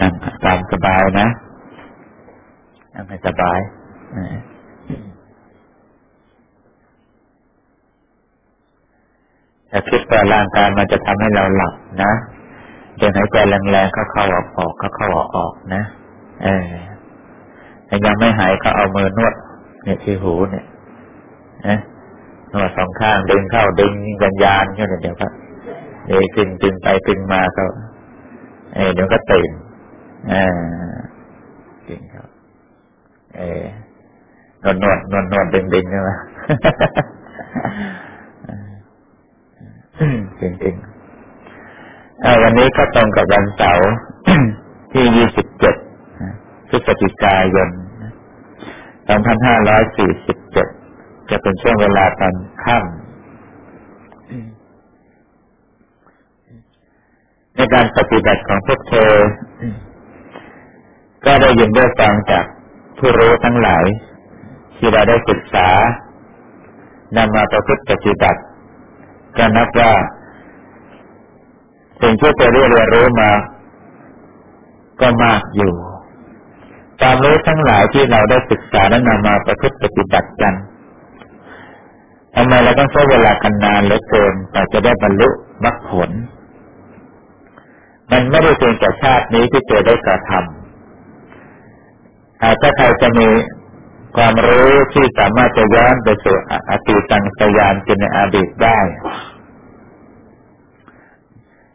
นั่งตามสบายนะ นั่งให้สบายถ้าคิดว่าร่างกายมันจะทำให้เราหลับนะเดินหายใจแรงๆเข้าเข้าออกออกเข้าเข้าออกออกนะเออแต่ยังไม่หายก็เอามือนวด เนี่ยที่หูเนี่ยนะนวดสองข้างดึงเข้าดึงยันยานก็เดี๋ยวก็เดี๋ยวตึงตึงไปตึงมาก็เออเดี๋ยวก็ตื่น อ่าจริงครับ เออนวดนวดนวดนวดดึงดึงใช่ไหมจริงจริงวันนี้ก็ตรงกับวันเสาร์ที่ยี่สิบเจ็ดพฤศจิกายนสองพันห้าร้อยสี่สิบเจ็ดจะเป็นช่วงเวลาตอนค่ำในการปฏิบัติของพวกเธอ ก็ได้ยินได้ฟังจากผู้รู้ทั้งหลาย ที่เราได้ศึกษานำมาประพฤติปฏิบัติก็นับว่าสิ่งที่จะเรียนรู้มา ก็มากอยู่ความรู้ทั้งหลายที่เราได้ศึกษาและนำมาประพฤติปฏิบัติกันทำไมเราต้องใช้เวลากันนานเหลือเกินแต่จะได้บรรลุมรรคผล มันไม่ได้เพียงแต่ชาตินี้ที่จะได้กระทำ ถ้าใครจะมีความรู้ที่สามารถจะย้อนไปสู่อดีตังสยานจินในอดีตได้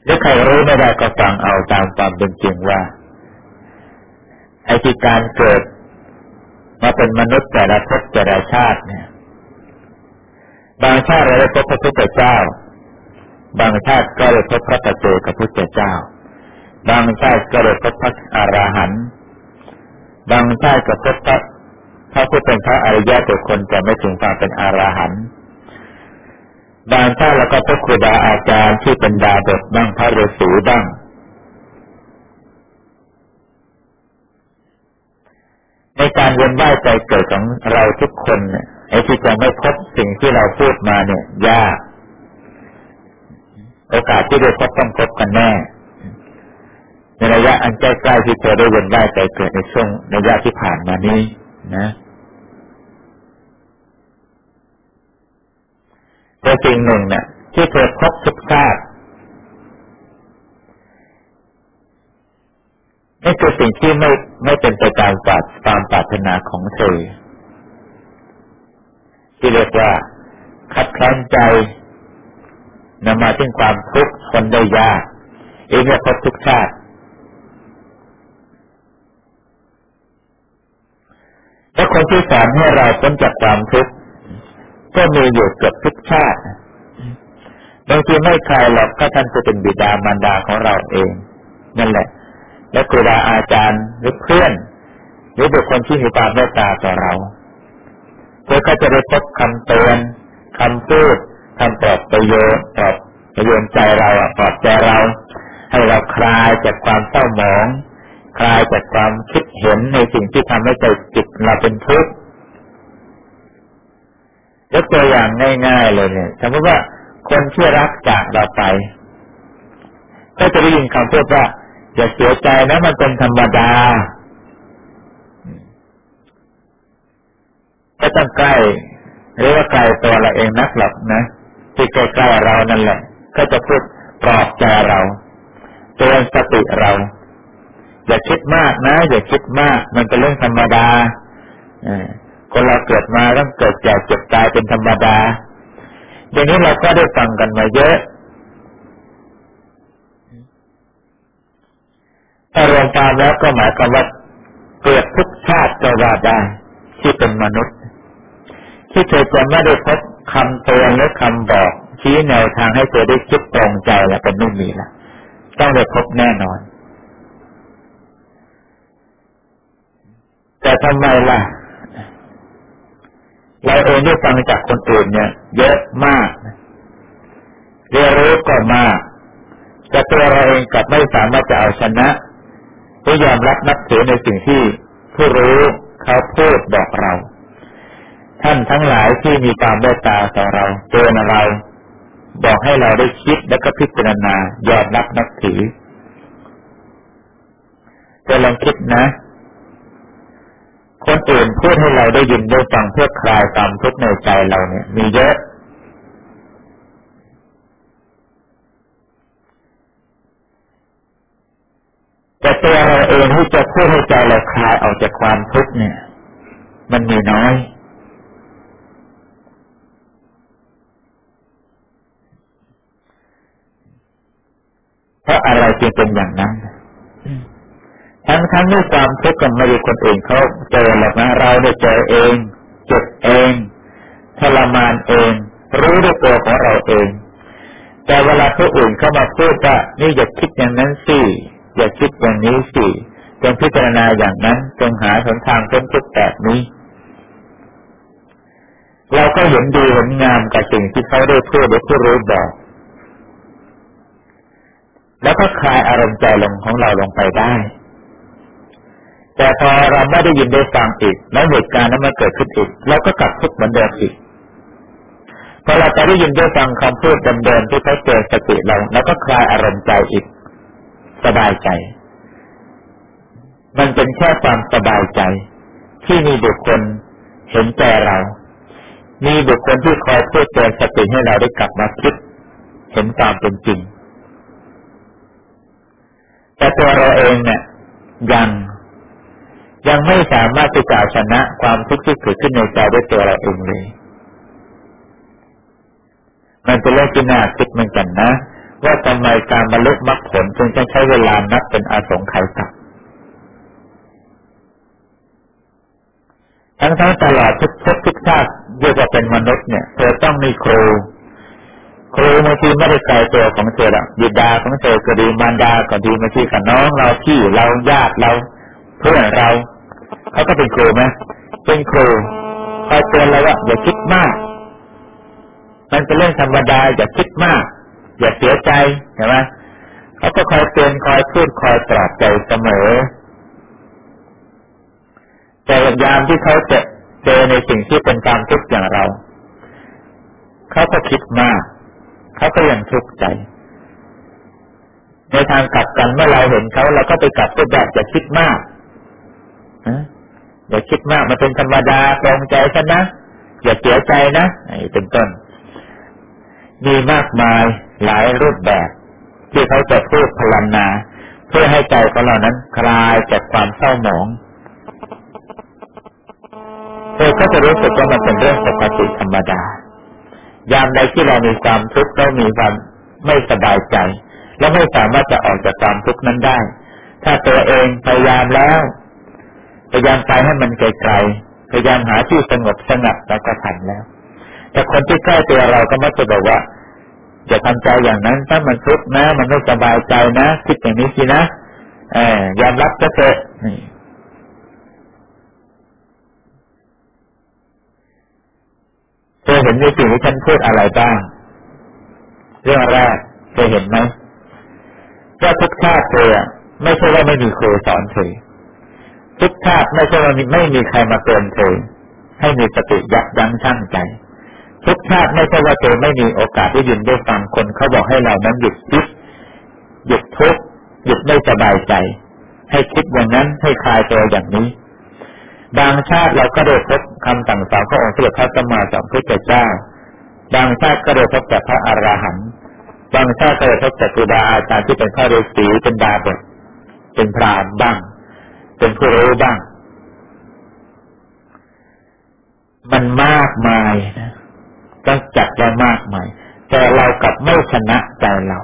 หรือใครรู้ไม่ได้ก็ฟังเอาตามความเป็นจริงว่าไอ้ที่การเกิดมาเป็นมนุษย์แต่ละภพแต่ละชาติเนี่ย บางชาติเราได้พบพระพุทธเจ้า บางชาติก็ได้พบพระปัจเจกับพุทธเจ้า บางชาติก็ได้พบพระอรหันต์ บางชาติก็พบพระพระผู้เป็นพระอริยะแต่คนจะไม่ถึงความเป็นอราหันต์บางชาติเราก็พบครูบาอาจารย์ที่เป็นดาบทบ้างพระฤาษีบ้างในการเวียนว่ายใจเกิดของเราทุกคนเนี่ยไอ้ที่จะไม่พบสิ่งที่เราพูดมาเนี่ย ยาก โอกาสที่จะพบต้องพบกันแน่ ระยะอันใกล้ๆที่เธอได้เวียนว่ายใจเกิดในช่วงระยะที่ผ่านมานี้นะแต่สิ่งหนึ่งเนี่ยที่เธอพบทุกชาตินี่คือสิ่งที่ไม่ไม่เป็นไปตามปรารตามปรารถนาของเธอ ที่เรียกว่าขัดแคลนใจนำมาถึงความทุกข์คนได้ยากเองเนี่ยพบทุกชาติ และคนที่สอนให้เราพ้นจากความทุกข์ก็มีอยู่เกือบทุกชาติบางทีไม่ใครหรอกก็ท่านจะเป็นบิดามารดาของเราเอง นั่นแหละ และครูบาอาจารย์หรือเพื่อนหรือบุคคลที่มีความเมตตาต่อเราเพื่อก็จะได้พบคำเตือนคำพูดคำปลอบประโยชน์ปลอบประโยชน์ใจเราปลอบใจเรา ให้เราคลายจากความเศร้าหมอง คลายจากความคิดเห็นในสิ่งที่ทำให้ใจจิตเราเป็นทุกข์ยกตัวอย่างง่ายๆเลยเนี่ยสมมติว่าคนที่รักจากเราไป ก็จะได้ยินคำพูดว่าอย่าเสียใจนะมันเป็นธรรมดาก็ต้องใกล้หรือว่าไกลตัวเราเองนักหรอกนะที่ใกล้ๆเรานั่นแหละ ก็จะพูดปลอบใจเราเตือนสติเรา อย่าคิดมากนะ อย่าคิดมาก มันเป็นเรื่องธรรมดาคนเราเกิดมาต้องเกิดแก่เจ็บตายเป็นธรรมดา อย่างนี้เราก็ได้ฟังกันมาเยอะถ้ารวมตามแล้วก็หมายความว่าเกิดทุกชาติก็ว่าได้ที่เป็นมนุษย์ ที่เธอจะไม่ได้พบคำเตือนหรือคำบอก ชี้แนวทางให้เธอได้คิดตรงใจแล้วเป็นไม่มีละต้องได้พบแน่นอน แต่ทำไมล่ะ เราเองได้ฟังจากคนอื่นเนี่ย เยอะมาก เรียนรู้ก็มาก แต่ตัวเราเองกลับไม่สามารถจะเอาชนะหรือยอมรับนับถือในสิ่งที่ผู้รู้เขาพูดบอกเรา ท่านทั้งหลายที่มีความเมตตาต่อเราเตือนเรา บอกให้เราได้คิดและก็พิจารณายอมรับนับถือแต่ลองคิดนะ คนอื่นพูดให้เราได้ยินได้ฟังเพื่อคลายความทุกข์ในใจเราเนี่ย มีเยอะ แต่ตัวเราเองที่จะพูดให้ใจเราคลายออกจากความทุกข์เนี่ย มันมีน้อยเพราะอะไรจึงเป็นอย่างนั้น ทั้งทั้งด้วยความทุกข์กันไม่ได้คนอื่นเขาเจอหรอกนะเราได้เจอเองเจ็บเองทรมานเอง รู้ด้วยตัวของเราเอง แต่เวลาผู้อื่นเข้ามาพูดว่านี่อย่าคิดอย่างนั้นสิอย่าคิดอย่างนี้สิจงพิจารณาอย่างนั้นจงหาหนทางพ้นทุกข์แบบนี้ เราก็เห็นดีเห็นงามกับสิ่งที่เขาได้พูดได้ผู้รู้บอกแล้วก็คลายอารมณ์ใจลงของเราลงไปได้ แต่พอเราไม่ได้ยินได้ฟังอีกแล้วเหตุการณ์นั้นมาเกิดขึ้นอีกเราก็กลับทุกข์เหมือนเดิมอีกพอเราจะได้ยินได้ฟังคำพูดเดิมๆที่เขาเจอสติเราแล้วก็คลายอารมณ์ใจอีก สบายใจ มันเป็นแค่ความสบายใจ ที่มีบุคคลเห็นใจเรา มีบุคคลที่คอยพูดเตือนสติให้เราได้กลับมาคิด เห็นตามเป็นจริง แต่ตัวเราเองเนี่ยยัง ยังไม่สามารถที่จะชนะความทุกข์ที่เกิดขึ้นในใจด้วยตัวเราเองเลย มันเป็นเรื่องที่น่าคิดเหมือนกันนะ ว่าทำไมการบรรลุมรรคผลจึงต้องใช้เวลานับเป็นอาสงไขยกับทั้งทั้งตลอดทุกทุกทุกชาติเรียกว่าเป็นมนุษย์เนี่ยเธอต้องมีครู ครูบางทีไม่ได้ไกลตัวของเธอหรอกบิดาของเธอก็ดีมารดาก็ดีบางทีกับน้องเราพี่เราญาติเรา เพื่อนเรา เขาก็เป็นครูไหมเป็นครูคอยเตือนเราว่าอย่าคิดมาก มันเป็นเรื่องธรรมดาอย่าคิดมาก อย่าเสียใจเห็นไหมเขาก็คอยเตือนคอยพูดคอยปลอบใจเสมอ แต่ยามที่เขาจะเจอในสิ่งที่เป็นความทุกข์อย่างเรา เขาก็คิดมาก เขาก็ยังทุกข์ใจ ในทางกลับกันเมื่อเราเห็นเขาเราก็ไปกลับไปแบบอย่าคิดมาก อย่าคิดมากมันเป็นธรรมดาตรงใจฉันนะอย่าเสียใจนะไอ้เป็นต้น มีมากมายหลายรูปแบบ ที่เขาจะพูดพลันนา เพื่อให้ใจของเรานั้นคลายจากความเศร้าหมองเธอก็จะรู้สึกว่ามันเป็นเรื่องปกติธรรมดา ยามใดที่เรามีความทุกข์เรามีความไม่สบายใจ และไม่สามารถจะออกจากความทุกข์นั้นได้ ถ้าตัวเองพยายามแล้ว พยายามไปให้มันไกลๆพยายามหาที่สงบสงัดแล้วก็ทันแล้ว แต่คนที่ใกล้ตัวเราก็มักจะบอกว่าอย่าทำใจอย่างนั้นถ้ามันทุกข์นะ มันไม่สบายใจนะคิดอย่างนี้สินะเออยอมรับก็เถอะเธอเห็นในสิ่งที่ฉันพูดอะไรบ้างเรื่องแรกเธอเห็นไหมว่าทุกชาติเธอไม่ใช่ว่าไม่มีครูสอนเธอ ทุกชาติไม่ใช่ว่าไม่มีใครมาเตือนเธอให้มีสติยับยั้งชั่งใจ ทุกชาติไม่ใช่ว่าเธอไม่มีโอกาสได้ยินได้ฟังคนเขาบอกให้เรานั้นหยุดคิดหยุดทุกข์หยุดไม่สบายใจ ให้คิดอย่างนั้นให้คลายตัวอย่างนี้บางชาติเราก็ได้พบคำสั่งสอนขององค์พระพระสัมมาสัมพุทธเจ้า บางชาติก็ได้พบแต่พระอรหันต์บางชาติก็ได้พบแต่ครูบาอาจารย์ที่เป็นพระฤาษีเป็นดาบทเป็นพรามบ้าง เป็นผู้รู้บ้าง มันมากมายนะต้องจัดว่ามากมาย แต่เรากลับไม่ชนะใจเรา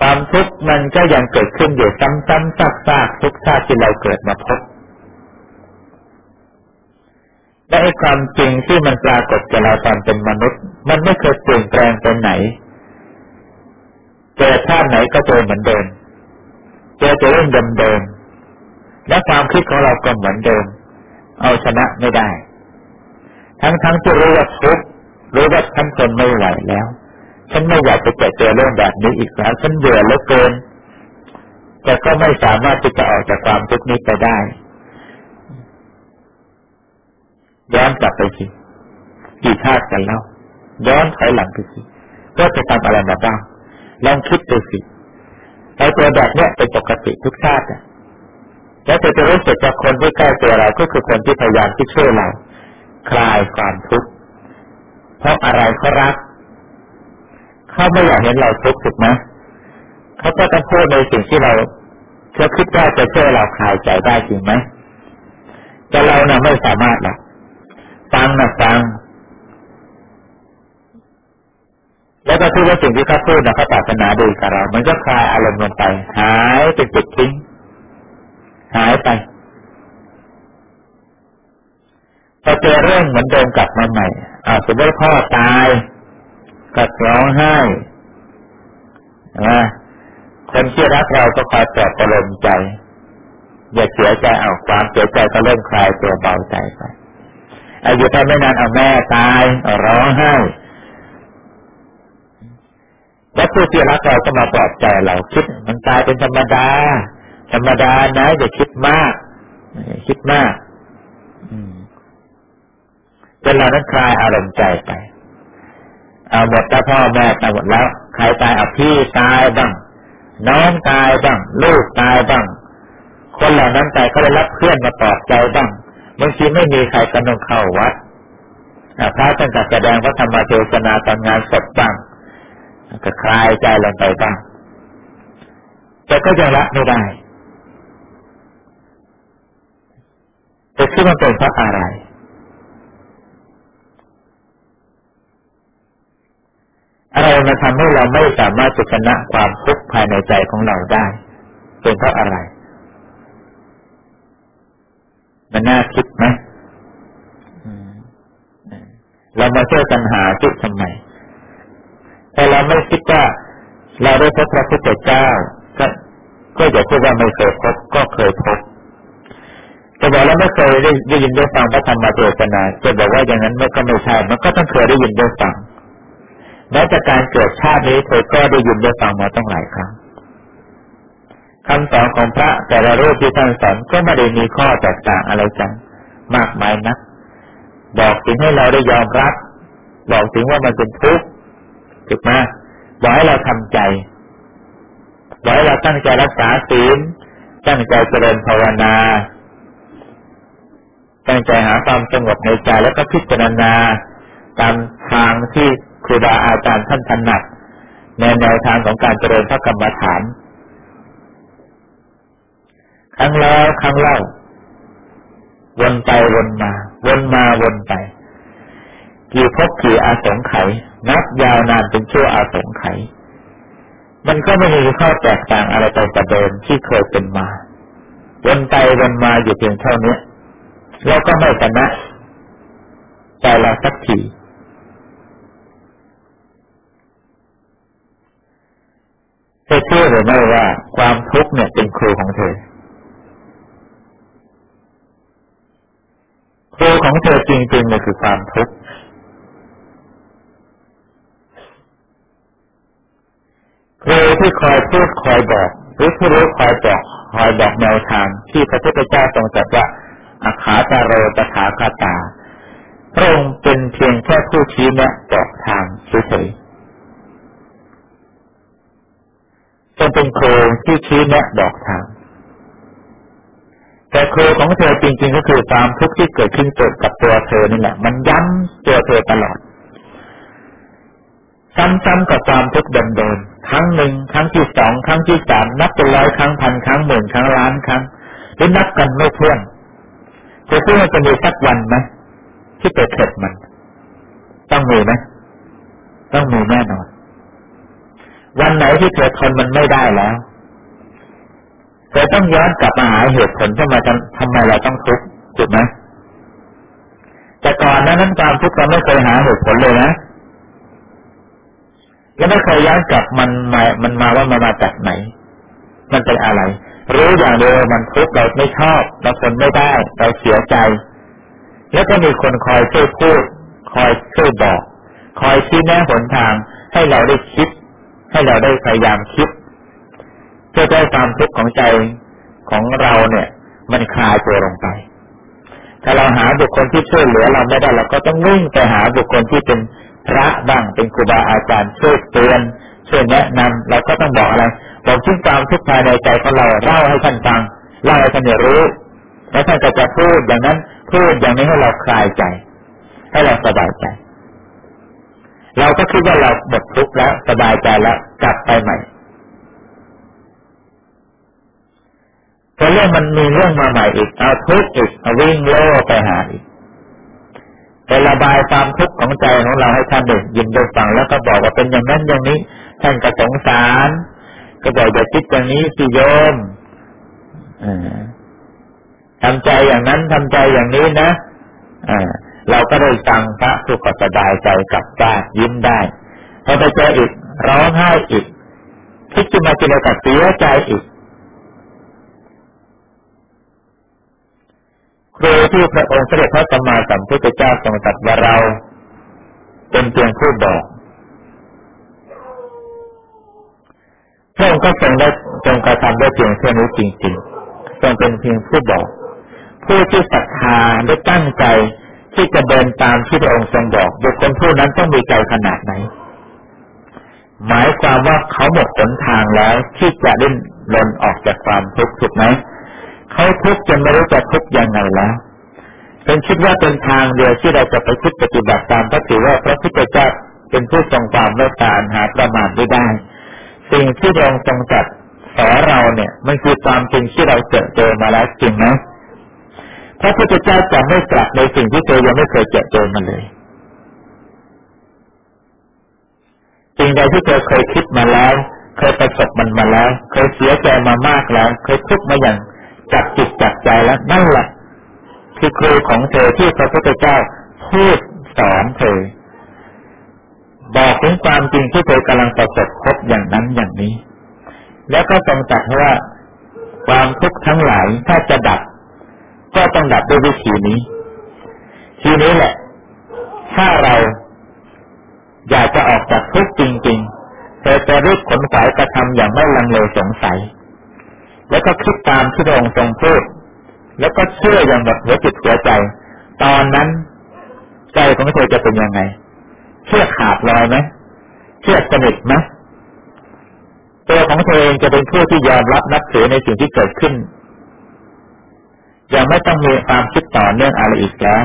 ความทุกข์มันก็ยังเกิดขึ้นอยู่ซ้ำๆซากๆทุกชาติที่เราเกิดมาพบและไอ้ความจริงที่มันปรากฏกับเราตอนเป็นมนุษย์ มันไม่เคยเปลี่ยนแปลงไปไหนเจอชาติไหนก็เจอเหมือนเดิม เจอจะเรื่องเดิมๆและความคิดของเราก็เหมือนเดิม เอาชนะไม่ได้ ทั้งๆทที่รู้ว่าทุกข์รู้ว่าท่านทนไม่ไหวแล้ว ฉันไม่อยากจะเจอเจอเรื่องแบบนี้อีกแล้ว ฉันเบื่อเหลือเกิน แต่ก็ไม่สามารถที่จะออกจากความทุกข์นี้ไปได้ย้อนกลับไปสิกี่ชาติกันแล้วย้อนถอยหลังไปสิก็จะทำอะไรมาบ้างลองคิดดูสิ เราเจอแบบเนี้ยเป็นปกติทุกชาติแล้วเธอจะรู้สึกว่าคนที่ใกล้ตัวเราก็คือคนที่พยายามที่ช่วยเรา คลายความทุกข์เพราะอะไรเขารักเขาไม่อยากเห็นเราทุกข์ถูกไหมเขาก็ต้องพูดในสิ่งที่เราเขาคิดว่าจะช่วยเราคลายใจได้จริงไหมแต่เราเนะ่ะไม่สามารถหรอกฟังนะฟัง แล้วก็คิดว่าสิ่งที่เขาพูดนะเขาปรารถนาดีกับเรา มันก็คลายอารมณ์ลงไป หายไปจิตทิ้ง หายไปพอเจอเรื่องเหมือนเดิมกลับมาใหม่อาสมมติพ่อตายก็ร้องไห้นะคนที่รักเราก็คอยปลอบประโลมใจ อย่าเสียใจเอาความเสียใจก็เริ่มคลายตัวเบาใจไปอายุถ้าไม่นานเอาแม่ตายร้องไห้ แล้วผู้ที่รักเราก็มาปลอบใจเราคิดมันตายเป็นธรรมดา ธรรมดานะอย่าคิดมากคิดมากจนเรานั้นคลายอารมณ์ใจไปเอาหมดแล้วพ่อแม่ตายหมดแล้ว ใครตายเอาพี่ตายบ้างน้องตายบ้างลูกตายบ้างคนเหล่านั้นตายก็ได้รับเพื่อนมาปลอบใจบ้างบางทีไม่มีใครก็ต้องเข้าวัดพระท่านก็แสดงพระธรรมเทศนาตอนงานศพบ้าง ก็คลายใจลงไปบ้างแต่ก็ยังละไม่ได้แต่ที่มันเป็นเพราะอะไร อะไรมาทำให้เราไม่สามารถจะชนะความทุกข์ภายในใจของเราได้ เป็นเพราะอะไร มันน่าคิดไหมเรามาเจอกันหาจุดทำไม แต่เราไม่คิดว่าเราได้พบพระพุทธเจ้า ก็ก็อย่าพูดว่าไม่เคยพบก็เคยพบจะบอกแล้วไม่เคยได้ยินได้ฟังพระธรรมเทศนาจะบอกว่าอย่างนั้นไม่ก็ไม่ใช่ มันก็ต้องเคยได้ยินได้ฟังแม้แต่การเกิดชาตินี้เธอก็ได้ยินได้ฟังมาต้องหลายครั้งคำสอนของพระแต่ละรูปที่ท่านสอนก็ไม่ได้มีข้อแตกต่างอะไรกันมากมายนะบอกถึงให้เราได้ยอมรับ บอกถึงว่ามันเป็นทุกข์ ถูกไหมบอกให้เราทำใจบอกให้เราตั้งใจรักษาศีลตั้งใจเจริญภาวนา ตั้งใจหาความสงบในใจแล้วก็พิจารณา ตามทางที่ครูบาอาจารย์ท่านถนัดในแนวทางของการเจริญพระกรรมฐาน ครั้งแล้วครั้งเล่า วนไปวนมา วนมาวนไป กี่พบกี่อาสงไขย นับยาวนานเป็นชั่วอาสงไขยมันก็ไม่มีข้อแตกต่างอะไรไปประเดิมที่เคยเป็นมาวนไปวนมาอยู่เพียงเท่านี้แล้วก็ไม่ชนะใจเราสักทีธอเชื่อหรือไม่ว่าความทุกข์เนี่ยเป็นครูของเธอ ครูของเธอจริงๆเนี่ยคือความทุกข์ ครูที่คอยพูดคอยบอก หรือผู้รู้คอยบอกคอยบอกแนวทาง ที่พระพุทธเจ้าทรงตรัสว่าอาขาตาโรตถาคาตาพระองค์เป็นเพียงแค่ผู้ชี้แนะบอกทางเฉยจนเป็นครูที่ชี้แนะบอกทางแต่ครูของเธอจริงๆก็คือความทุกข์ที่เกิดขึ้นเกิดกับตัวเธอนี่แหละ มันย้ำตัวเธอตลอด ซ้ำๆกับความทุกข์เดิม ครั้งหนึ่งครั้งที่สองครั้งที่สามนับเป็นร้อยครั้งพันครั้งหมื่นครั้งล้านครั้งหรือนับกันไม่ถ้วนจะคิดว่าจะมีสักวันไหมที่จะเข็ดมัน ต้องมีไหมต้องมีแน่นอน วันไหนที่เธอทนมันไม่ได้แล้วเธอต้องย้อนกลับมาหาเหตุผลทำไมทำไมเราต้องทุกข์ถูกไหมแต่ก่อนนั้นนั้นความทุกข์เราไม่เคยหาเหตุผลเลยนะ แล้วไม่เคยย้อนกลับมันมามันมาว่ามันมาจากไหน มันเป็นอะไร รู้อย่างเดียวมันทุกข์เราไม่ชอบเราทนไม่ได้เราเสียใจ แล้วก็มีคนคอยช่วยพูด คอยช่วยบอก คอยชี้แนะหนทาง ให้เราได้คิด ให้เราได้พยายามคิดเพื่อให้ความทุกข์ของใจของเราเนี่ย มันคลายตัวลงไปถ้าเราหาบุคคลที่ช่วยเหลือเราไม่ได้เราก็ต้องวิ่งไปหาบุคคลที่เป็น พระบ้างเป็นครูบาอาจารย์ช่วยเตือนช่วยแนะนำเราก็ต้องบอกอะไรบอกถึงความทุกข์ภายในใจของเราเล่าให้ท่านฟังเล่าให้ท่านรู้ แล้วท่านก็จะพูดอย่างนั้นพูดอย่างนี้ให้เราคลายใจ ให้เราสบายใจ เราก็คิดว่าเราหมดทุกข์แล้วสบายใจแล้วกลับไปใหม่พอเรื่องมันมีเรื่องมาใหม่อีกเอาทุกข์อีกเอาวิ่งโล่ไปหาอีก ไประบายความทุกข์ของใจของเราให้ท่านได้ยินได้ฟังแล้วก็บอกว่าเป็นอย่างนั้นอย่างนี้ ท่านก็สงสาร ก็บอกอย่าคิดอย่างนี้สิโยมทำใจอย่างนั้นทำใจอย่างนี้นะเราก็ได้ฟังพระสุขสบายใจกลับบ้านยิ้มได้พอไปเจออีกร้องไห้อีกคิดจะมาจินตนาเสียใจอีก โดยที่พระองค์เสด็จพระสัมมาสัมพุทธเจ้าทรงตรัสว่าเรา เป็นเพียงผู้บอกพระองค์ก็ทรงได้ทรงกระทำได้เพียงเท่านี้จริงๆทรงเป็นเพียงผู้บอก ผู้ที่ศรัทธาได้ตั้งใจที่จะเดินตามที่พระองค์ทรงบอกบุคคลผู้นั้นต้องมีใจขนาดไหน หมายความว่าเขาหมดหนทางแล้วที่จะดิ้นรนออกจากความทุกข์ถูกไหม เขาทุกข์จนไม่รู้จะทุกข์ยังไงแล้วเป็นคิดว่าเป็นทางเดียวที่เราจะไปคิดปฏิบัติตามพระถือว่าพระพุทธเจ้าเป็นผู้ทรงความเมตตาหาประมาทไม่ได้ สิ่งที่รองทรงจัดสอนเราเนี่ยมันคือความจริงที่เราเจอเจอมาแล้วจริงไหมพระพุทธเจ้าจะไม่ตรัสในสิ่งที่เธอยังไม่เคยเจอเจอมาเลยสิ่งใดที่เธอเคยคิดมาแล้ว เคยประสบมันมาแล้ว เคยเสียใจมามากแล้ว เคยทุกข์มาอย่าง จับจิตจับใจแล้วนั่นแหละคือครูของเธอที่พระพุทธเจ้าพูดสอนเธอ บอกถึงความจริงที่เธอกำลังประสบพบอย่างนั้นอย่างนี้ แล้วก็ทรงตัดว่าความทุกข์ทั้งหลายถ้าจะดับ ก็ต้องดับด้วยวิธีนี้ ทีนี้แหละ ถ้าเราอยากจะออกจากทุกข์จริง ๆ เธอจะรีบขนสายกระทำอย่างไม่ลังเลสงสัย แล้วก็คิดตามที่พระองค์ทรงพูด แล้วก็เชื่ออย่างหมดหัวจิตหัวใจ ตอนนั้น ใจของเธอจะเป็นยังไง เชื่อขาดลอยไหมเชื่อสนิทไหมตัวของเธอเองจะเป็นผู้ที่ยอมรับนับถือในสิ่งที่เกิดขึ้น ยังไม่ต้องมีความคิดต่อเนื่องอะไรอีกแล้ว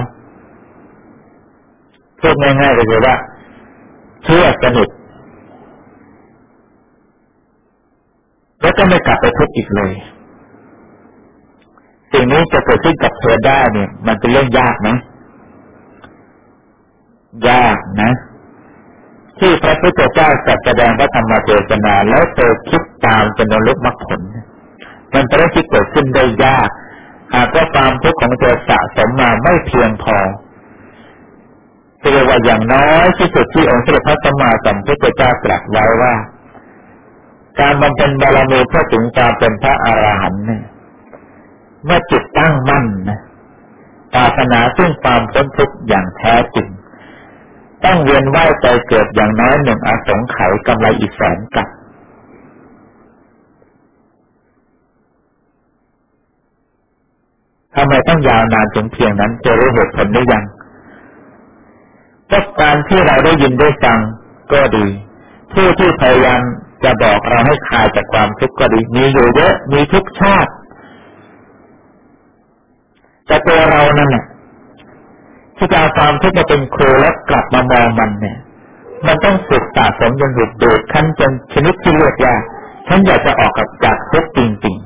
พูดง่ายๆก็คือว่าเชื่อสนิท แล้วก็ไม่กลับไปทุกข์อีกเลย สิ่งนี้จะเกิดขึ้นกับเธอได้เนี่ย มันเป็นเรื่องยากไหมยากนะ ที่พระพุทธเจ้าจัดแสดงพระธรรมเทศนาแล้วเธอคิดตามจนบรรลุมรรคผล มันเป็นเรื่องที่เกิดขึ้นได้ยาก หากว่าความทุกข์ของเธอสะสมมาไม่เพียงพอเรียกว่าอย่างน้อยที่สุดที่องค์สมเด็จพระสัมมาสัมพุทธเจ้าตรัสไว้ว่า การบำเพ็ญบารมีเพื่อถึงการเป็นพระอรหันต์เนี่ยเมื่อจิตตั้งมั่นนะปรารถนาซึ่งความพ้นทุกข์อย่างแท้จริง ต้องเวียนว่ายใจเกิดอย่างน้อยหนึ่งอสงไขยกำไรอีกแสนกับทำไมต้องยาวนานถึงเพียงนั้นจะรู้เหตุผลได้ยังก็การที่เราได้ยินได้ฟังก็ดี ผู้ที่พยายาม จะบอกเราให้คลายจากความทุกข์ก็ดี มีอยู่เยอะ มีทุกชาติ แต่ตัวเรานั่นแหละที่จะเอาความทุกข์มาเป็นครูแล้วกลับมามองมันเนี่ย มันต้องฝึกสะสมจนหลุดดูดขั้นจนชนิดที่เลือกยากฉันอยากจะออกกับจากทุกข์จริงๆ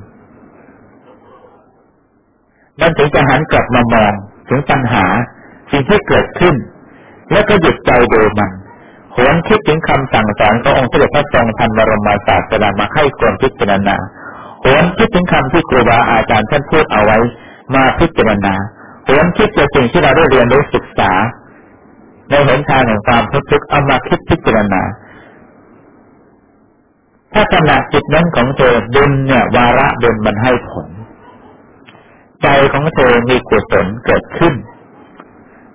มันถึงจะหันกลับมามองถึงปัญหาสิ่งที่เกิดขึ้น แล้วก็หยุดใจดูมัน หวนคิดถึงคำสั่งสอนขององค์เสด็จพระทรงทันบรมศาสดามาให้ควรพิจารณาหวนคิดถึงคำที่ครูบาอาจารย์ท่านพูดเอาไว้ มาพิจารณาหวนคิดถึงสิ่งที่เราได้เรียนรู้ศึกษา ในหนทางแห่งความทุกข์เอามาคิดพิจารณา ถ้าขณะจิตนั้นของเธอดุลเนี่ย วาระดุลมันให้ผล ใจของเธอมีกุศลเกิดขึ้น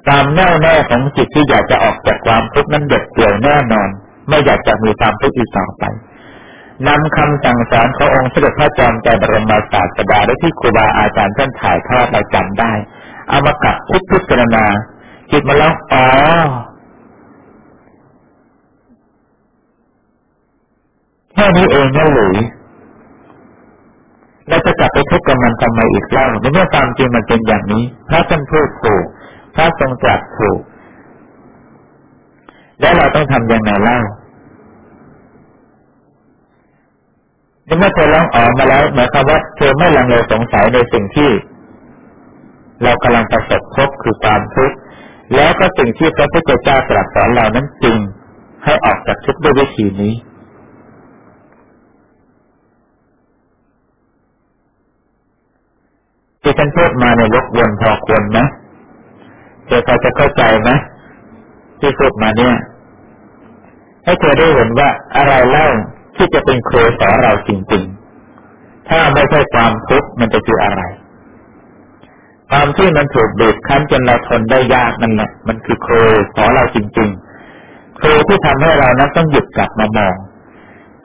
ความแน่วแน่ของจิตที่อยากจะออกจากความทุกข์นั้นเด็ดเดี่ยวแน่นอน ไม่อยากจะมีความทุกข์อีกต่อไปนำคำสั่งสอนขององค์เสด็จพระจอมใจบรมศาสดาได้ที่ครูบาอาจารย์ท่านถ่ายทอดเราจำได้ เอามากลับคิดพิจารณาจิตมาแล้วอ๋อแค่นี้เองนะหรือเราจะกลับไปทุกข์กับมันทำไมอีกเล่าในเมื่อความจริงมันเป็นอย่างนี้พระท่านพูดถูก ระทรงตรัสถูก แล้วเราต้องทำยังไงเล่าเมื่อเธอร้องออกมาแล้วหมายความว่าเธอไม่ลังเลสงสัยในสิ่งที่ เรากำลังประสบพบคือความทุกข์แล้วก็สิ่งที่พระพุทธเจ้าตรัสสอนเรานั้นจริง ให้ออกจากทุกข์ด้วยวิธีนี้ ที่ฉันพูดมาในลกวนพอควรไหม เธอพอจะเข้าใจไหมที่พูดมาเนี่ย ให้เธอได้เห็นว่าอะไรเล่าที่จะเป็นครูสอนเราจริงๆ ถ้าไม่ใช่ความทุกข์มันจะคืออะไร ความที่มันถูกบีบคั้นจนเราทนได้ยากนั่นแหละมันคือครูสอนเราจริงๆ ครูที่ทำให้เรานั้นต้องหยุดกลับมามอง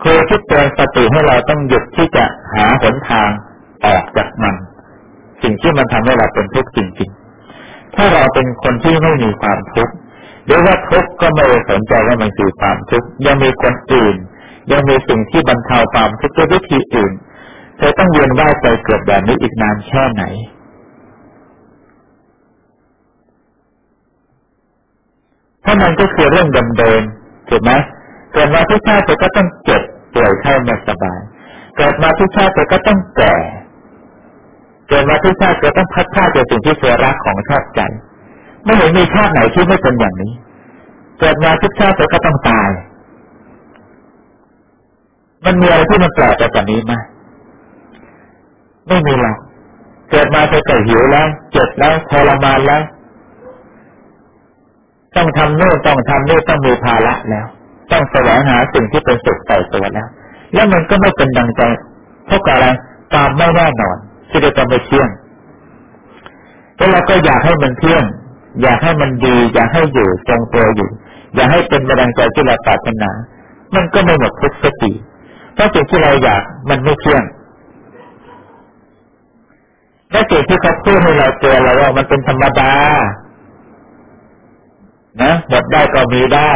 ครูที่เตือนสติให้เราต้องหยุดที่จะหาหนทางออกจากมัน สิ่งที่มันทำให้เราเป็นทุกข์จริงๆ ถ้าเราเป็นคนที่ไม่มีความทุกข์หรือว่าทุกข์ก็ไม่สนใจว่ามันคือความทุกข์ยังมีคนอื่น ยังมีสิ่งที่บรรเทาความทุกข์ด้วยวิธีอื่นเธอต้องเวียนว่ายใจเกิดแบบนี้อีกนานแค่ไหน ถ้ามันก็คือเรื่องเดิมๆถูกไหมเกิดมาทุกชาติเธอก็ต้องเจ็บป่วยไข้ไม่สบาย เกิดมาทุกชาติเธอก็ต้องแก่ เกิดมาทุกชาติเธอต้องพัดผ้าจากสิ่งที่เธอรักของชอบใจ ไม่เห็นมีชาติไหนที่ไม่เป็นอย่างนี้ เกิดมาทุกชาติเธอก็ต้องตาย มันมีอะไรที่มันแปลกไปกว่านี้ไหมไม่มีหรอกเกิดมาเธอก็หิวแล้ว เจ็บแล้วทรมานแล้ว ต้องทำโน่นต้องทำนี่ต้องมีภาระแล้ว ต้องแสวงหาสิ่งที่เป็นสุขใส่ตัวแล้ว แล้วมันก็ไม่เป็นดังใจเพราะอะไรตามไม่แน่นอน ที่จะไม่เที่ยงแล้วเราก็อยากให้มันเที่ยง อยากให้มันดี อยากให้อยู่ทรงตัวอยู่ อยากให้เป็นบังใจที่เราปรารถนา มันก็ไม่หมดทุกสติราะสิ่งที่เราอยากมันไม่เที่ยงและสิ่งที่เขาพูดให้เราเจอเราว่ามันเป็นธรรมดา นะหมดได้ก็มีได้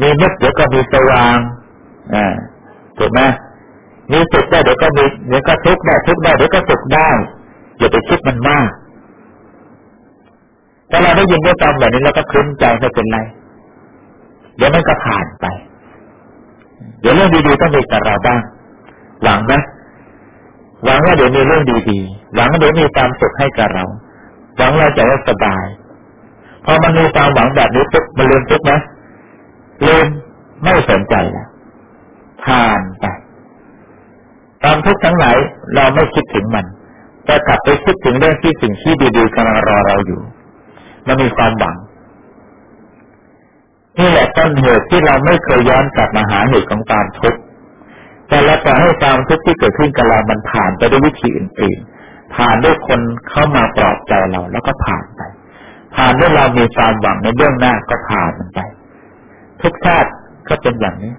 มีมืดเดี๋ยวก็มีสว่าง อ่าถูกไหม มีสุขได้เดี๋ยวก็มีเดี๋ยวก็ทุกข์ได้ทุกข์ได้เดี๋ยวก็สุขได้อย่าไปคิดมันมากถ้าเราได้ยินได้ฟังแบบนี้เราก็คลุ้มใจไม่เป็นไรเดี๋ยวมันก็ผ่านไป เดี๋ยวเรื่องดีๆต้องมีกับเราบ้างหวังไหมหวังว่าเดี๋ยวมีเรื่องดีๆหวังว่าเดี๋ยวมีความสุขให้กับเราหวังเราจะได้สบายพอมันมีความหวังแบบนี้ปุ๊บมันลืมปุ๊บนะลืมไม่สนใจแล้วผ่านไป ความทุกข์ทั้งหลายเราไม่คิดถึงมัน แต่กลับไปคิดถึงเรื่องที่สิ่งที่ดีๆกำลังรอเราอยู่ มันมีความหวังนี่แหละต้นเหตุที่เราไม่เคยย้อนกลับมาหาเหตุของความทุกข์แต่เราปล่อยให้ความทุกข์ที่เกิดขึ้นกับเรา มันผ่านไปด้วยวิธีอื่นๆ ผ่านด้วยคนเข้ามาปลอบใจเราแล้วก็ผ่านไป ผ่านด้วยเรามีความหวังในเบื้องหน้าก็ผ่านมันไป ทุกชาติก็เป็นอย่างนี้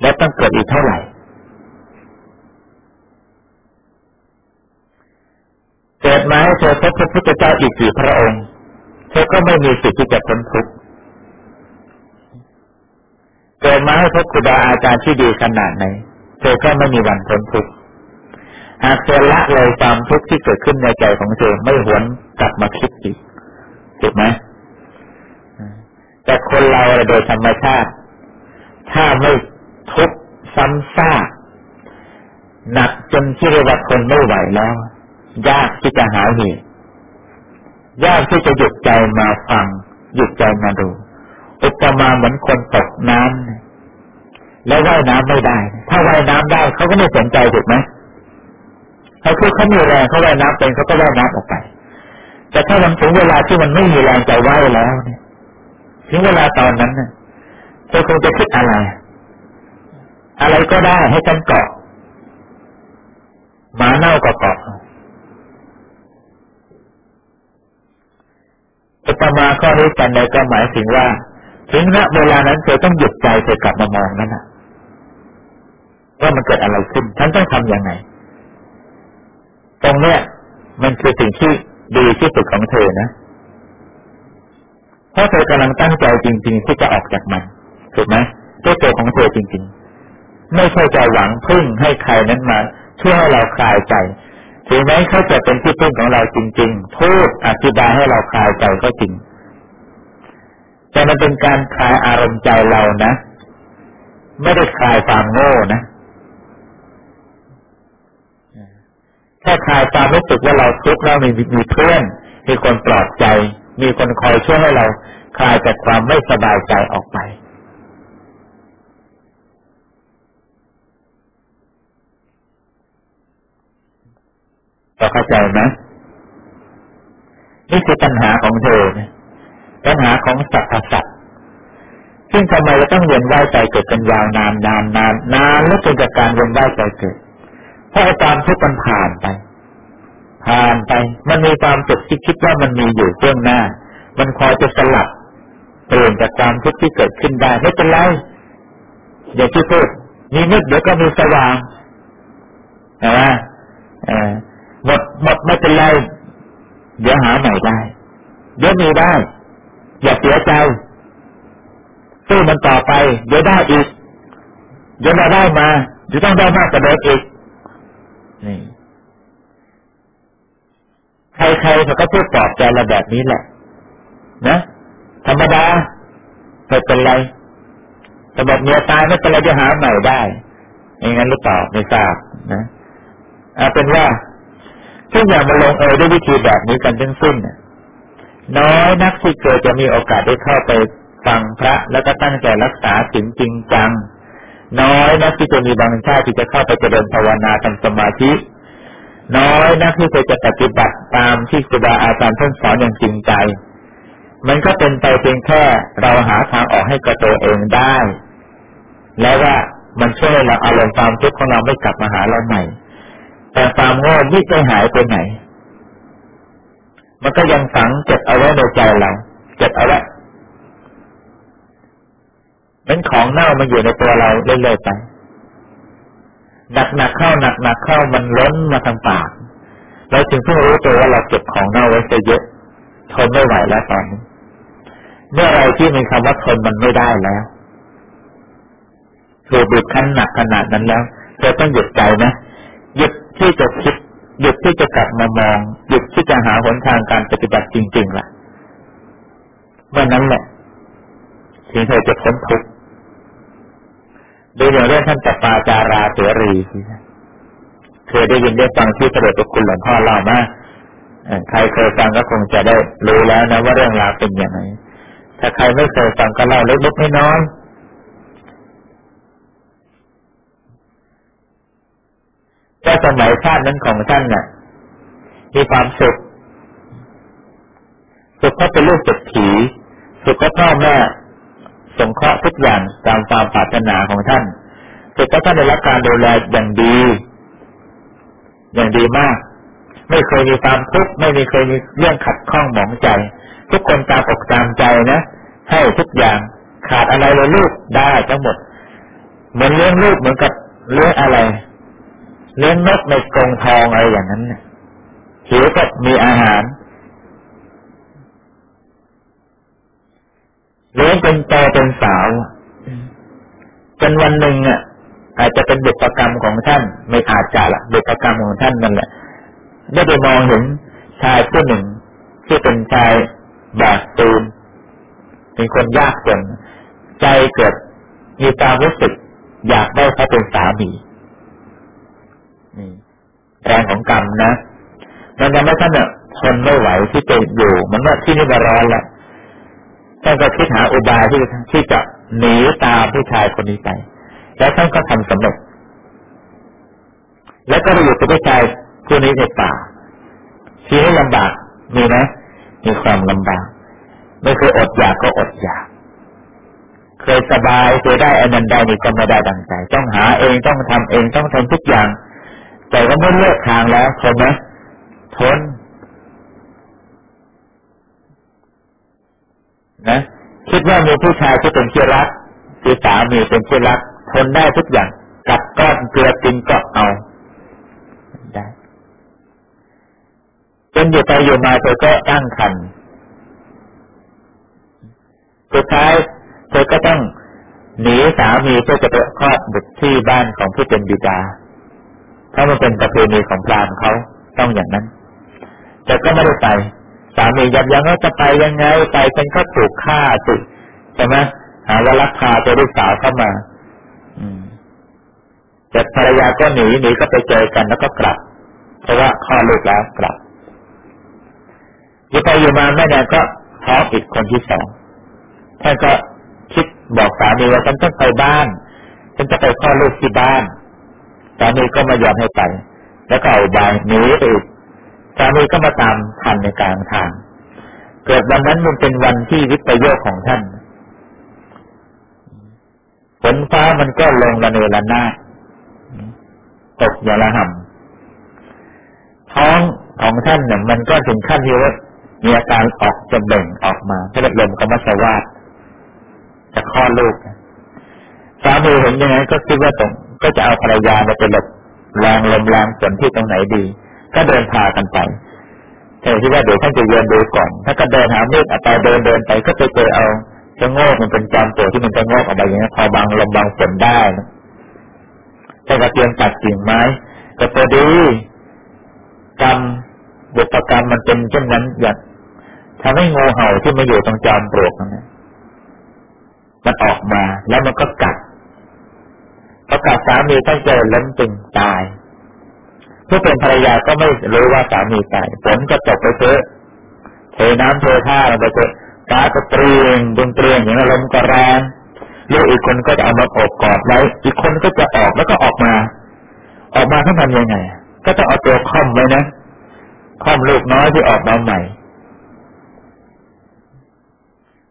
และต้องเกิดอีกเท่าไหร่ เกิดมาให้เธอพบพระพุทธเจ้าอีกกี่พระองค์ เธอก็ไม่มีสิทธิ์ที่จะพ้นทุกข์เกิดมาให้พบครูบาอาจารย์ที่ดีขนาดไหน เธอก็ไม่มีวันพ้นทุกข์หากเธอละเลยความทุกข์ที่เกิดขึ้นในใจของเธอไม่หวนกลับมาคิดอีกถูกไหมแต่คนเราโดยธรรมชาติ ถ้าไม่ทุกข์ซ้ำซากหนักจนที่เรียกว่าทนไม่ไหวแล้ว ยากที่จะหาเหตุ ยากที่จะหยุดใจมาฟัง หยุดใจมาดู อุปมาเหมือนคนตกน้ำแล้วว่ายน้ำไม่ได้ ถ้าว่ายน้ำได้เขาก็ไม่สนใจถูกไหมเขาคือเขามีแรงเขาว่ายน้ำเป็นเขาก็ว่ายน้ำออกไป แต่ถ้ามันถึงเวลาที่มันไม่มีแรงใจว่ายแล้วเนี่ยถึงเวลาตอนนั้นเนี่ยเธอคงจะคิดอะไร อะไรก็ได้ให้ฉันเกาะหมาเน่าก็เกาะ อุปมาข้อนี้กันใดก็หมายถึงว่า ถึงณเวลานั้นเธอต้องหยุดใจเธอกลับมามองนั่นนะว่ามันเกิดอะไรขึ้น ฉันต้องทํำยังไง ตรงเนี้ย มันคือสิ่งที่ดีที่สุดของเธอนะเพราะเธอกำลังตั้งใจจริง ๆ ที่จะออกจากมันถูกไหมด้วยตัวของเธอจริง ๆ ไม่ใช่ใจหวังพึ่งให้ใครนั้นมาช่วยให้เราคลายใจ ถึงแม้เขาจะเป็นที่พึ่งของเราจริงๆพูดอธิบายให้เราคลายใจก็จริง แต่มันเป็นการคลายอารมณ์ใจเรานะ ไม่ได้คลายความโง่นะแค่คลายความรู้สึกว่าเราทุกข์เรามีมีเพื่อน มีคนปลอบใจ มีคนคอยช่วยให้เราคลายจากความไม่สบายใจออกไป ก็เข้าใจไหมนี่คือปัญหาของเธอปัญหาของสัตว์สัตว์ซึ่งทำไมเราต้องเวียนว่ายใจเกิดกันยาวนานนานนานนานแล้วจนจากการเวียนว่ายใจเกิด เพราะความทุกข์มันผ่านไป ผ่านไป มันมีความสุขที่คิดว่ามันมีอยู่เบื้องหน้า มันคอยจะสลับเปลี่ยนจากความทุกข์ที่เกิดขึ้นได้ไม่เป็นไรอย่างที่พูดมีมืดเดี๋ยวก็มีสว่างนะว่า หมดหมดไม่เป็นไร เดี๋ยวหาใหม่ได้ เดี๋ยวมีได้ อย่าเสียใจสู้มันต่อไป เดี๋ยวได้อีก เดี๋ยวมาได้มาเดี๋ยวต้องได้มากกว่าเดิมอีก นี่ ใครๆเขาก็พูดปลอบใจเราแบบนี้แหละ นะ ธรรมดาไม่เป็นไรสมบัติเมียตายไม่เป็นไรจะหาใหม่ได้อย่างนั้นหรือเปล่าไม่ทราบนะเอาเป็นว่า ทุกอย่างมันลงเอยด้วยวิธีแบบนี้กันทั้งสิ้นน้อยนักที่เกิดจะมีโอกาสได้เข้าไปฟังพระ แล้วก็ตั้งใจรักษาสิ่งจริงจัง น้อยนักที่จะมีบางชาติที่จะเข้าไปเจริญภาวนาทำสมาธิ น้อยนักที่จะปฏิบัติตามที่ครูบาอาจารย์ท่านสอนอย่างจริงใจมันก็เป็นไปเพียงแค่เราหาทางออกให้กับตัวเองได้ แล้วว่ามันช่วยเราอารมณ์ความทุกข์ของเราไม่กลับมาหาเราใหม่ แต่ความโง่ไม่ไปหายไปไหน มันก็ยังฝังเก็บเอาไว้ในใจเราเก็บเอาไว้เป็นของเน่ามันอยู่ในตัวเราเรื่อยๆไปหนักๆเข้าหนักๆเข้ามันล้นมาทางปากเราจึงเพิ่งรู้ตัวว่าเราเก็บของเน่าไว้ซะเยอะทนไม่ไหวแล้วตอนนี้เมื่อไรที่มีคำว่าทนมันไม่ได้แล้วถูกบิดขั้นหนักขนาดนั้นแล้วเราต้องหยุดใจนะหยุด ที่จะคิด หยุดที่จะกลับมามอง หยุดที่จะหาหนทางการปฏิบัติจริงๆล่ะเมื่อนั้นแหละถึงเธอจะพ้นทุกข์ดูอย่างเรื่องท่านจัปาจาราเสรีเคยได้ยินได้ฟังที่เสด็จพระคุณหลวงพ่อเล่ามาใครเคยฟังก็คงจะได้รู้แล้วนะว่าเรื่องราวเป็นอย่างไรถ้าใครไม่เคยฟังก็เล่าเล็กๆน้อย ก็สมัยชาตินั้นของท่านน่ะ มีความสุข สุขเพราะเป็นลูกเศรษฐีสุขเพราะพ่อแม่สงเคราะห์ทุกอย่างตามความปรารถนาของท่าน สุขเพราะท่านได้รับการดูแลอย่างดี อย่างดีมาก ไม่เคยมีความทุกข์ไม่มีเคยมีเรื่องขัดข้องหมองใจ ทุกคนตามอกตามใจนะให้ทุกอย่างขาดอะไรเลยลูกได้ทั้งหมด เหมือนเลี้ยงลูกเหมือนกับเลี้ยงอะไร เลี้ยงนกในกรงทองอะไรอย่างนั้นหิวก็มีอาหารเลี้ยงเป็นโตเป็นสาวจนวันหนึ่งอะ อาจจะเป็นบุพกรรมของท่าน ไม่อาจจะละบุพกรรมของท่านนั่นแหละได้ไปมองเห็นชายผู้หนึ่งที่เป็นชายบาดตูนเป็นคนยากจนใจเกิดมีความรู้สึกอยากได้เขาเป็นสามี แรงของกรรมนะมันทำให้ท่านเนี่ยทนไม่ไหวที่จะอยู่ มันว่าที่นี่มาร้อนแล้วท่านก็คิดหาอุบายที่ที่จะหนีตามผู้ชายคนนี้ไป แล้วท่านก็ทำสำเร็จ แล้วก็ไปอยู่กับผู้ชายผู้นี้ในป่าชีวิตลำบาก มีไหมมีความลำบาก ไม่เคยอดอยากก็อดอยาก เคยสบายเคยได้อันนั้นได้นี่ก็ไม่ได้ดังใจ ต้องหาเองต้องทำเองต้องทำทุกอย่าง แต่ก็ไม่เลือกทางแล้วทนไหมทนนะคิดว่ามีผู้ชายที่เป็นเชื่อรักคือสามีเป็นเชื่อรักทนได้ทุกอย่างกัดก้อนเกลือกินก็เอาได้จนอยู่ไปอยู่มาเธอก็ตั้งคันสุดท้ายเธอก็ต้องหนีสามีเพื่อจะไปคลอดบุตรที่บ้านของผู้เป็นบิดา ถ้ามันเป็นประเพณีของพราหมณ์เขาต้องอย่างนั้น แต่ก็ไม่ได้ไปสามียับยั้งว่าจะไปยังไงไปฉันก็ถูกฆ่าสิใช่ไหมหาว่าลักพาตัวลูกสาวเข้ามา อืมแต่ภรรยาก็หนีหนีก็ไปเจอกันแล้วก็กลับ เพราะว่าข้อลูกแล้วกลับอยู่ไปอยู่มาแม่แนนก็ท้องอีกคนที่สองท่านก็คิดบอกสามีว่าฉันต้องไปบ้านฉันจะไปคลอดลูกที่บ้าน สามีก็ไม่ยอมให้ไป แล้วก็เอาใบหนีไปอีกสามีก็มาตามทันในกลางทาง เกิดวันนั้นมันเป็นวันที่วิปโยคของท่านฝนฟ้ามันก็ลงระเนระนาดตกอย่างละห่ำท้องของท่านเนี่ยมันก็ถึงขั้นที่ว่ามีอาการออกจะเบ่งออกมาถ้าเลมก็มาสวาดจะคลอดลูกสามีเห็นยังไงก็คิดว่าตรง ก็จะเอาภรรยาไปหลบแรงลมแรงฝนที่ตรงไหนดี ก็เดินพากันไปแต่ที่ว่าเดี๋ยวท่านจะเยือนดูก่อน ถ้าก็เดินหาเมฆไปเดินเดินไปก็ไปเจอเอาจะโง่มันเป็นจอมตัวที่มันจะโง่ออกไปอย่างนี้พอบางลมบางฝนได้แต่กระเทียมตัดกิ่งไม้ก็พอดีกรรมบุปกรรมมันเป็นเช่นนั้นอย่างทำให้งูเห่าที่มาอยู่ตรงจอมปลวกนั้นมันออกมาแล้วมันก็กัด พอกัดสามีท่านเจอล้มตึงตาย ผู้เป็นภรรยาก็ไม่รู้ว่าสามีตายฝนก็ตกไปเถอะเทน้ำเทท่าลงไปเถอะฟ้าก็เปลี่ยนดนเปลี่ยนอย่างนั้นลมก็แรงลูกอีกคนก็จะเอามาอบกอดไว้อีกคนก็จะออกแล้วก็ออกมา ออกมาเขาทำยังไง ก็ต้องเอาตัวค่อมไว้นะค่อมลูกน้อยที่ออกมาใหม่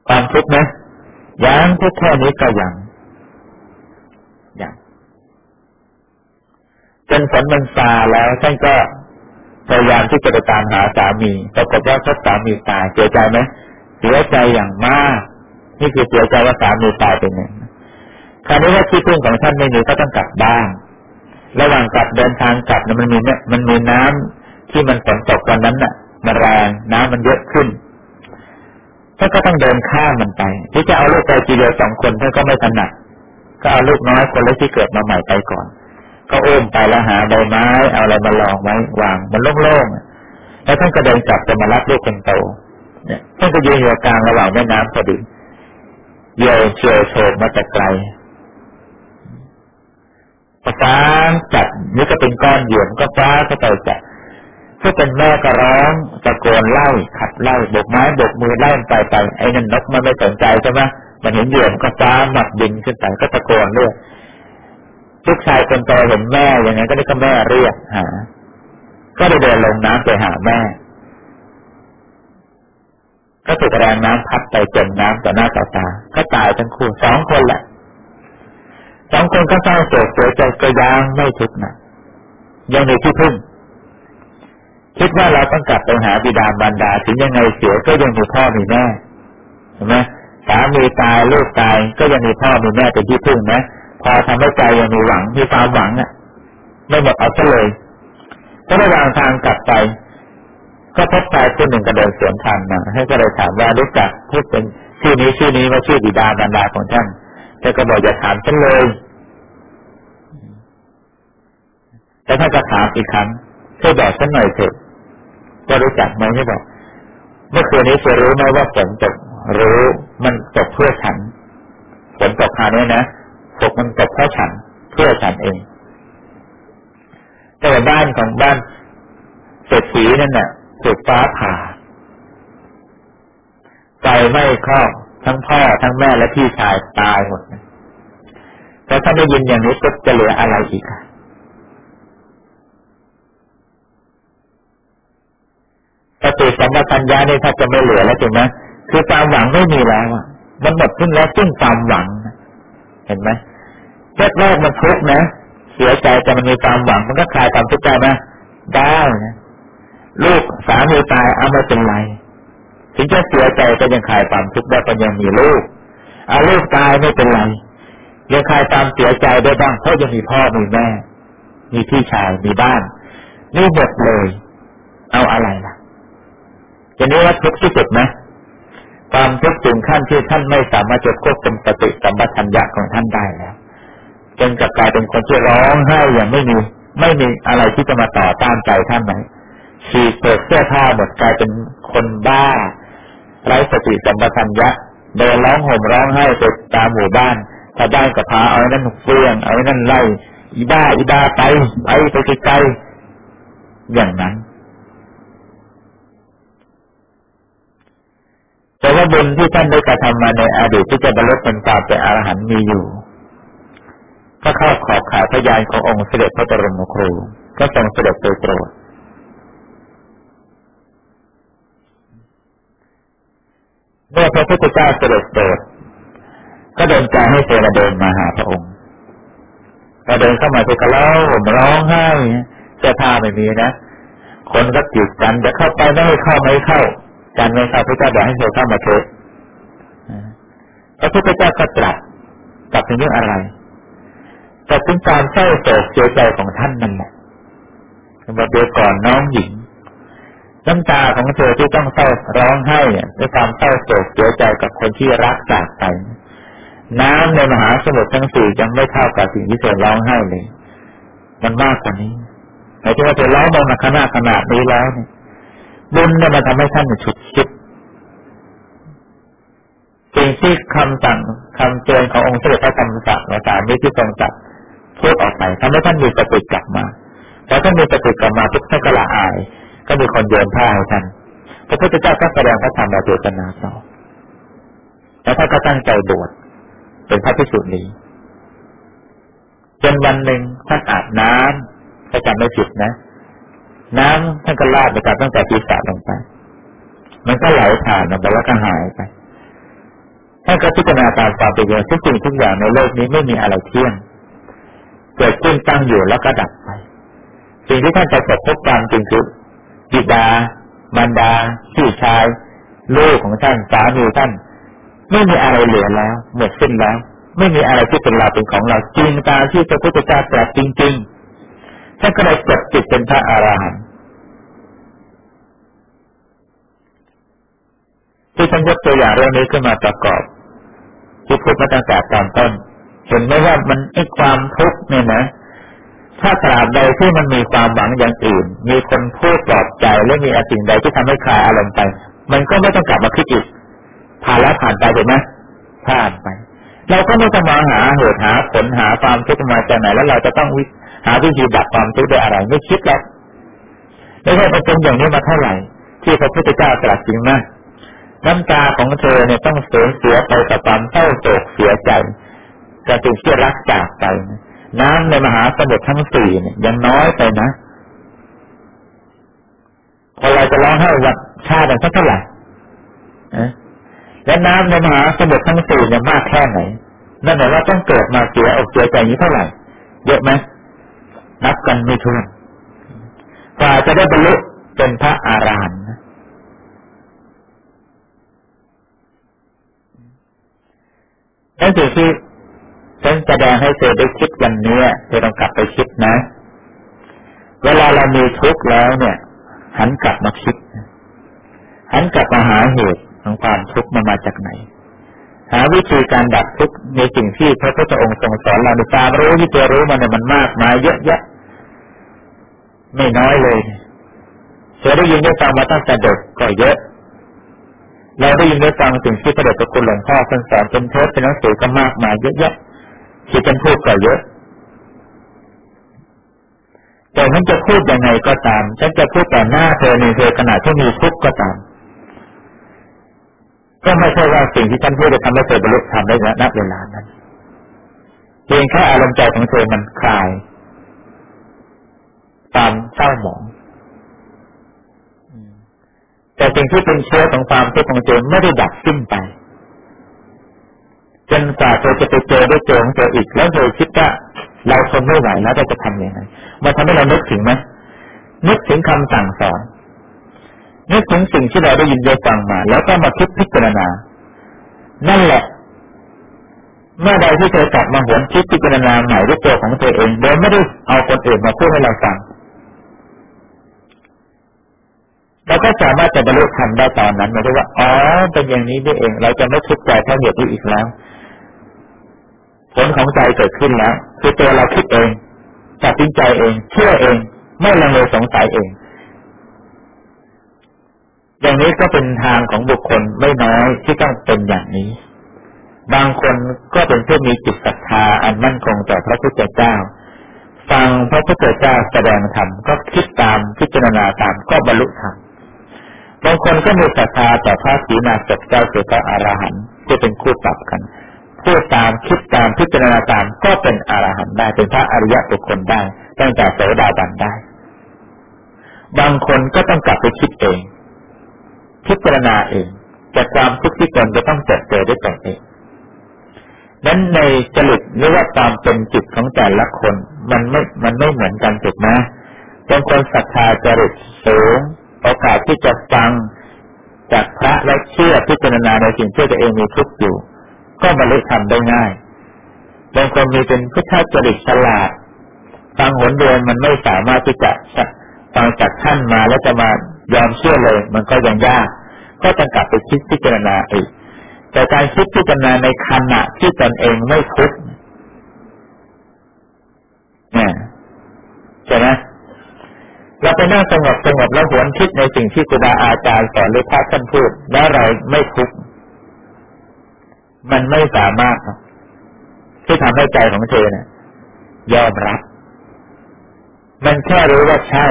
ความทุกข์นะยังทุกข์แค่นี้ก็ยัง จนฝนมันซาแล้วท่านก็พยายามที่จะไปตามหาสามีปรากฏว่าพบสามีตายเสียใจไหมเสียใจอย่างมาก นี่คือเสียใจว่าสามีตายเป็นหนึ่งคราวนี้ว่าที่พึ่งของท่านไม่มีก็ต้องกลับบ้านระหว่างกลับเดินทางกลับนะมันมีเนี่ยมันมีน้ำที่มันฝนตกวันนั้นน่ะมันแรงน้ำมันเยอะขึ้นท่านก็ต้องเดินข้ามมันไป ที่จะเอาลูกไปทีเดียวสองคนท่านก็ไม่ถนัดก็เอาลูกน้อยคนเล็กที่เกิดมาใหม่ไปก่อน ก็อุ้มไปแล้วหาใบไม้ เอาอะไรมาลองไว้วางมันโล่งๆแล้วท่านก็เดินกลับจะมารับลูกคนโตเนี่ยท่านก็ยืนอยู่กลางระหว่างแม่น้ำพอดีเยี่ยวเฉียวโฉบมาจากไกลฟ้าจัดนี่ก็เป็นก้อนเหยื่อก็ฟ้าก็ไปจัดผู้เป็นแม่ก็ร้องตะโกนไล่ขัดไล่บกไม้บกมือไล่ไปไปไอ้นั่นนกมันไม่สนใจใช่ไหมมันเห็นเหยื่อก็ฟ้าหมักบินขึ้นไปก็ตะโกนเรียก ลูกชายคนโตเห็นแม่อย่างไงก็ได้ก็แม่เรียกหา ก็ได้เดินลงน้ำไปหาแม่ ก็ถูกแรงน้ำพัดไปจมน้ำต่อหน้าต่อตา ก็ตายทั้งคู่สองคนแหละสองคนก็เศร้าโศกเสียใจก็ยังไม่ทุกข์นะยังมีที่พึ่ง คิดว่าเราต้องกลับไปหาบิดามารดา ถึงยังไงเสียก็ยังมีพ่อมีแม่เห็นไหมสามีตายลูกตายก็ยังมีพ่อมีแม่เป็นที่พึ่งนะ พอทำให้ใจยังมีหวังมีความหวังอะไม่หมดเอาซะเลยก็ระหว่างทางกลับไป ก็พบชายคนหนึ่งกระเดินสวนทางมาให้ก็เลยถามว่ารู้จักพูดเป็นชื่อนี้ชื่อนี้ว่าชื่อบิดามารดาของท่านแต่ก็บอกอย่าถามฉันเลยแต่ถ้าจะถามอีกครั้งช่วยบอกฉันหน่อยเถอะจะรู้จักไหมให้บอกเมื่อคืนนี้จะรู้ไหมว่าฝนตกรู้มันตกเพื่อฉันฝนตกคราวนี้นะ ตกมันตกเพราะฉัน เพื่อฉันเอง แต่ว่าบ้านของบ้านเศรษฐีนั่นน่ะถูกฟ้าผ่าไฟไม่ครอบทั้งพ่อทั้งแม่และพี่ชายตายหมดแล้วถ้าได้ยินอย่างนี้ก็จะเหลืออะไรอีกอะสติสัมปชัญญะนี่ถ้าจะไม่เหลือแล้วจริงไหมคือความหวังไม่มีแล้วอะมันหมดขึ้นแล้วซึ่งความหวัง เห็นไหม แรกแรกมันทุกข์นะเสียใจแต่มันมีความหวัง มันก็คลายความทุกข์ใจนะได้นะลูกสามีตายเอาไม่เป็นไร ถึงจะเสียใจก็ยังคลายความทุกข์ได้ก็ยังมีลูกเอาลูกตายไม่เป็นไรยังคลายความเสียใจได้บ้างเพราะยังมีพ่อมีแม่ มีพี่ชายมีบ้านนี่หมดเลย เอาอะไรล่ะอย่างนี้ว่าทุกข์ที่สุดไหมความทุกข์ถึงขั้นที่ท่านไม่สามารถจะควบคุมสติสัมปชัญญะของท่านได้แล้ว จนกลายเป็นคนที่ร้องไห้อย่างไม่มี ไม่มีอะไรที่จะมาต่อต้านใจท่านไหนฉีกเปิดเสื้อผ้าหมดกลายเป็นคนบ้าไร้สติสัมปชัญญะเดินร้องห่มร้องไห้ไปตามหมู่บ้านชาวบ้านก็พาเอาไอ้นั่นเฟื่องเอาไอ้นั่นไล่อีบ้าอีบ้าไปไปไปไกลๆอย่างนั้นแต่ว่าบุญที่ท่านได้กระทำมาในอดีตที่จะบรรลุเป็นตาเป็นอรหันต์มีอยู่ ก็เข้าขอบขายพยานขององค์เสด็จพระบรมครู ก็ทรงเสด็จไปโปรดเมื่อพระพุทธเจ้าเสด็จโปรดก็เดินใจให้เสนาเดินมาหาพระองค์พอเดินเข้ามาไปก็เล่าร้องไห้เสื้อผ้าไม่มีนะคนก็จีบกันจะเข้าไปไม่ให้เข้าไม่เข้ากันไม่เข้าพระเจ้าบอกให้เธอเข้ามาเถอะพระพุทธเจ้าก็ตรัสตรัสถึงเรื่องอะไร แต่ถึงการเศร้าโศกเสียใจของท่านนั่นแหละว่าเดียวก่อนน้องหญิงน้ำตาของเธอที่ต้องเศร้าร้องไห้ด้วยความเศร้าโศกเสียใจกับคนที่รักจากไปน้ำในมหาสมุทรทั้งสี่ยังไม่เท่ากับสิ่งที่เธอร้องไห้เลย มันมากกว่านี้หมายถึงว่าเธอร้องมาขนาดขนาดนี้แล้วเนี่ยบุญเนี่ยมันทำให้ท่านฉุดคิดสิ่งที่คำสั่งคำเตือนขององค์เสด็จพระธรรมสักดิ์สามนี้ที่ทรงจัด พูดออกไปทำให้ท่านมีสติกลับมาพอท่านมีสติกลับมาทุกท่านก็ละอาย ก็มีคนโยนผ้าให้ท่านพระพุทธเจ้าก็แสดงพระธรรมเทศนาต่อแล้วท่านก็ตั้งใจบวชเป็นพระพิสุนีจนวันหนึ่งท่านอาบน้ำถ้าจำไม่ผิดนะ น้ำท่านก็ลาดไปกับตั้งแต่ศีรษะลงไปมันก็ไหลผ่านไปแล้วก็หายไปท่านก็พิจารณาตามความเป็นจริงทุกสิ่งทุกอย่างในโลกนี้ไม่มีอะไรเที่ยง เกิดขึ้นตั้งอยู่แล้วก็ดับไปสิ่งที่ท่านจะพบตามจริงคือบิดามารดาพี่ชาย ลูกของท่านสามีท่านไม่มีอะไรเหลือแล้ว หมดสิ้นแล้ว ไม่มีอะไรที่เป็นเราเป็นของเราจริงตามที่พระพุทธเจ้าตรัสจริงๆท่านก็เลยจบจิตเป็นพระอรหันต์ที่ท่านยกตัวอย่างเรื่องนี้ขึ้นมาประกอบ ที่พูดมาตั้งแต่ตอนต้น เห็นไหมว่ามันไอ้ความทุกข์เนี่ยนะถ้าตราบใดที่มันมีความหวังอย่างอื่น มีคนพูดปลอบใจและมีอสิ่งใดที่ทำให้คลายอารมณ์ไป มันก็ไม่ต้องกลับมาคิดอีกผ่านแล้วผ่านไปเห็นไหมผ่านไป เราก็ไม่ต้องมาหาเหตุหาผลหาความทุกข์มาจากไหนแล้วเราจะต้องหาวิธีดับความทุกข์ด้วยอะไรไม่คิดแล้วไม่ใช่เป็นอย่างนี้มาเท่าไหร่ ที่พระพุทธเจ้าตรัสจริงนะน้ำตาของเธอเนี่ยต้องเสียเสียไปกับความเศร้าโศกเสียใจ กับสิ่งที่รักจากไปน้ำในมหาสมุทรทั้งสี่เนี่ยยังน้อยไปนะพอเราจะร้องไห้วัดชาติสักเท่าไหร่และน้ำในมหาสมุทรทั้งสี่เนี่ยมากแค่ไหนนั่นหมายว่าต้องเกิดมาเสียอกเสียใจนี้เท่าไหร่ เยอะไหมนับกันไม่ถ้วนกว่าจะได้บรรลุเป็นพระอารหันต์นั่นคือที่ แสดงให้เธอได้คิดวันนี้เธอต้องกลับไปคิดนะ เวลาเรามีทุกข์แล้วเนี่ย หันกลับมาคิด หันกลับมาหาเหตุของความทุกข์มันมาจากไหน หาวิธีการดับทุกข์ในสิ่งที่พระพุทธองค์ทรงสอนเราในความรู้ที่จะรู้มันเนี่ยมันมากมายเยอะแยะไม่น้อยเลยเธอได้ยินได้ฟังมาตั้งแต่เด็กก็เยอะเราได้ยินได้ฟังสิ่งที่พระเดชพระคุณหลวงพ่อท่านสอนเป็นเทปเป็นหนังสือก็มากมายเยอะแยะ ที่เป็นพูดก็เยอะ แต่ฉันจะพูดยังไงก็ตาม ฉันจะพูดแต่หน้าเธอในเธอขณะที่มีทุกข์ก็ตาม ก็ไม่ใช่ว่าสิ่งที่ท่านพูดจะทำให้เธอบรรลุธรรมได้ณเวลานั้นเพียงแค่อารมณ์ใจของเธอมันคลายตามเศร้าหมองแต่สิ่งที่เป็นเชื้อของความทุกข์ของเธอไม่ได้ดับสิ้นไป จนกว่าเธอจะไปเจอได้เจอของเธออีกแล้วเธอคิดว่าเราทนไม่ไหวแล้วเราจะทำยังไงมันทำให้เรานึกถึงไหมนึกถึงคำสั่งสอนนึกถึงสิ่งที่เราได้ยินได้ฟังมา แล้วก็มาคิดพิจารณา นั่นแหละ เมื่อใดที่เธอกลับมาหวนคิดพิจารณาใหม่ด้วยตัวของตัวเองโดยไม่ได้เอาคนอื่นมาพูดให้เราฟังเราก็สามารถจะบรรลุธรรมได้ตอนนั้นหมาได้ว่าอ๋อเป็นอย่างนี้ได้เอง เราจะไม่ทุกข์ใจเพราะเหตุอีกแล้ว ผลของใจเกิดขึ้นแล้วคือตัวเราคิดเองจากสินใจเอง เชื่อเอง ไม่ลังเลสงสัยเอง อย่างนี้ก็เป็นทางของบุคคลไม่น้อยที่ต้องเป็นอย่างนี้ บางคนก็เป็นผู้มีจิตศรัทธาอันมั่นคงต่อพระพุทธเจ้า ฟังพระพุทธเจ้าแสดงธรรมก็คิดตามพิจารณาตามก็บรรลุธรรมบางคนก็มีศรัทธาต่อพระศีนาศเจ้าเจ้าอรหันต์ที่เป็นคู่ปรับกัน พูดตามคิดตามพิจารณาตามก็เป็นอรหันต์ได้เป็นพระอริยะบุคคลได้ ตั้งแต่โสดาบันได้ บางคนก็ต้องกลับไปคิดเอง พิจารณาเองจากความทุกข์ที่ตนจะต้องเจอเจอด้วยตนเองนั้นในจริตหรือว่าตามเป็นจิตของแต่ละคน มันไม่มันไม่เหมือนกันถูกไหมบางคนศรัทธาจริตสูงโอกาสที่จะฟังจากพระและเชื่อพิจารณาในสิ่งที่ตัวเองมีทุกข์อยู่ ก็บรรลุธรรมได้ง่ายบางคนมีเป็นพุทธจริตฉลาดฟังหนเดียวมันไม่สามารถที่จะฟังจากท่านมาแล้วจะมายอมเชื่อเลย มันก็ยังยาก ก็ต้องกลับไปคิดพิจารณาอีก แต่การคิดพิจารณาในขณะที่ตนเองไม่ทุกข์เนี่ยใช่ไหมเราไปนั่งสงบสงบแล้วหวนคิดในสิ่งที่ครูบาอาจารย์สอนหรือพระท่านพูด แล้วเราไม่ทุกข์ มันไม่สามารถที่ทำให้ใจของเธอเนี่ยยอมรับ มันแค่รู้ว่าใช่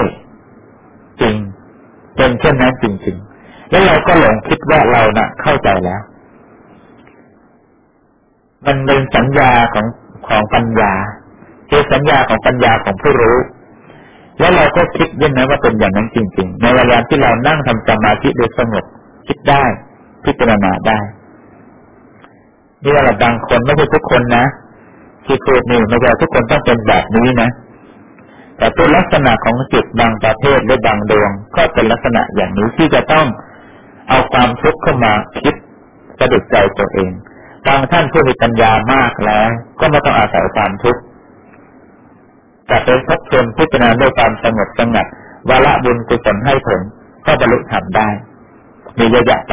จริง เป็นเช่นนั้นจริงๆ แล้วเราก็หลงคิดว่าเรานะ่ะ เข้าใจแล้ว มันเป็นสัญญาของของปัญญาคือสัญญาของปัญญาของผู้รู้ แล้วเราก็คิดยังไงว่าเป็นอย่างนั้นจริง ๆ ในเวลาที่เรานั่งทำสมาธิโดยสงบคิดได้ พิจารณาได้ นี่ว่าบางคนไม่ใช่ทุกคนนะที่พูดนี่ไม่ใช่ทุกคนต้องเป็นแบบนี้นะ แต่เป็นลักษณะของจิตบางประเภทหรือบางดวง ก็เป็นลักษณะอย่างนี้ที่จะต้องเอาความทุกข์เข้ามาคิดสะดุดใจตัวเองบางท่านผู้มีปัญญามากแล้ว ก็ไม่ต้องอาศัยความทุกข์แต่เป็นทบทวนพิจารณาด้วยความสงบสงัดวาระบุญกุศลให้ผลก็บรรลุธรรมได้ มีเยอะแยะไป